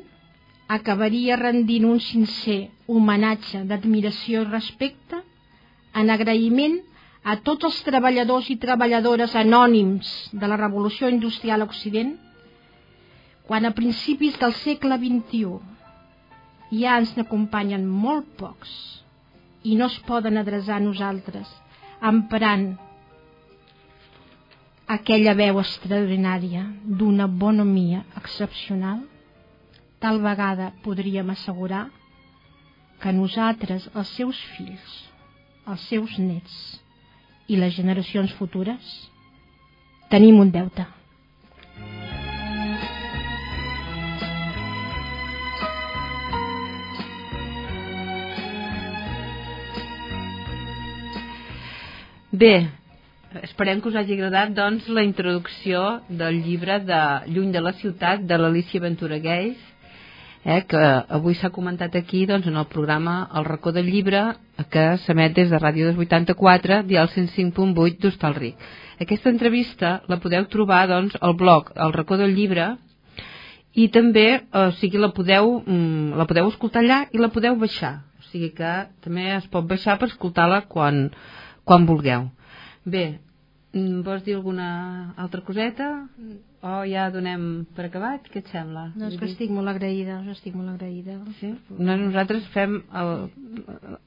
acabaria rendint un sincer homenatge d'admiració i respecte en agraïment a tots els treballadors i treballadores anònims de la revolució industrial Occident, quan a principis del segle XXI ja ens n'acompanyen molt pocs i no es poden adreçar a nosaltres emprant aquella veu extraordinària d'una bonomia excepcional, tal vegada podríem assegurar que nosaltres, els seus fills, els seus nets i les generacions futures, tenim un deute. Bé, esperem que us hagi agradat doncs, la introducció del llibre de Lluny de la ciutat de l'Alicia Ventura Geis, eh, que avui s'ha comentat aquí doncs, en el programa El racó del llibre que s'emet des de Ràdio 284 dial 105.8 d'Hostalric. Aquesta entrevista la podeu trobar doncs, al blog El racó del llibre i també o sigui, la, podeu, mm, la podeu escoltar allà i la podeu baixar. O sigui que també es pot baixar per escoltar-la quan, quan vulgueu. Bé, vols dir alguna altra coseta? O ja donem per acabat? Què et sembla? No, és que estic molt agraïda, estic molt agraïda. Sí? No, nosaltres fem el,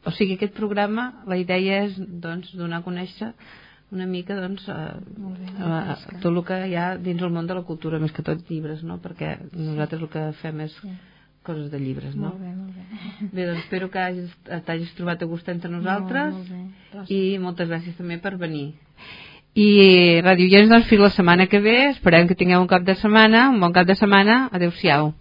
o sigui, aquest programa la idea és doncs, donar a conèixer una mica doncs, eh, bé, eh, és que- tot el que hi ha dins el món de la cultura més que tot llibres no? perquè nosaltres el que fem és Sí. coses de llibres no? Molt bé, molt bé. bé, doncs espero que hagis- t'hagis trobat a gust entre nosaltres Molt, molt i moltes gràcies també per venir i Ràdio Gens doncs fins la setmana que ve esperem que tingueu un cap de setmana un bon cap de setmana, adeu-siau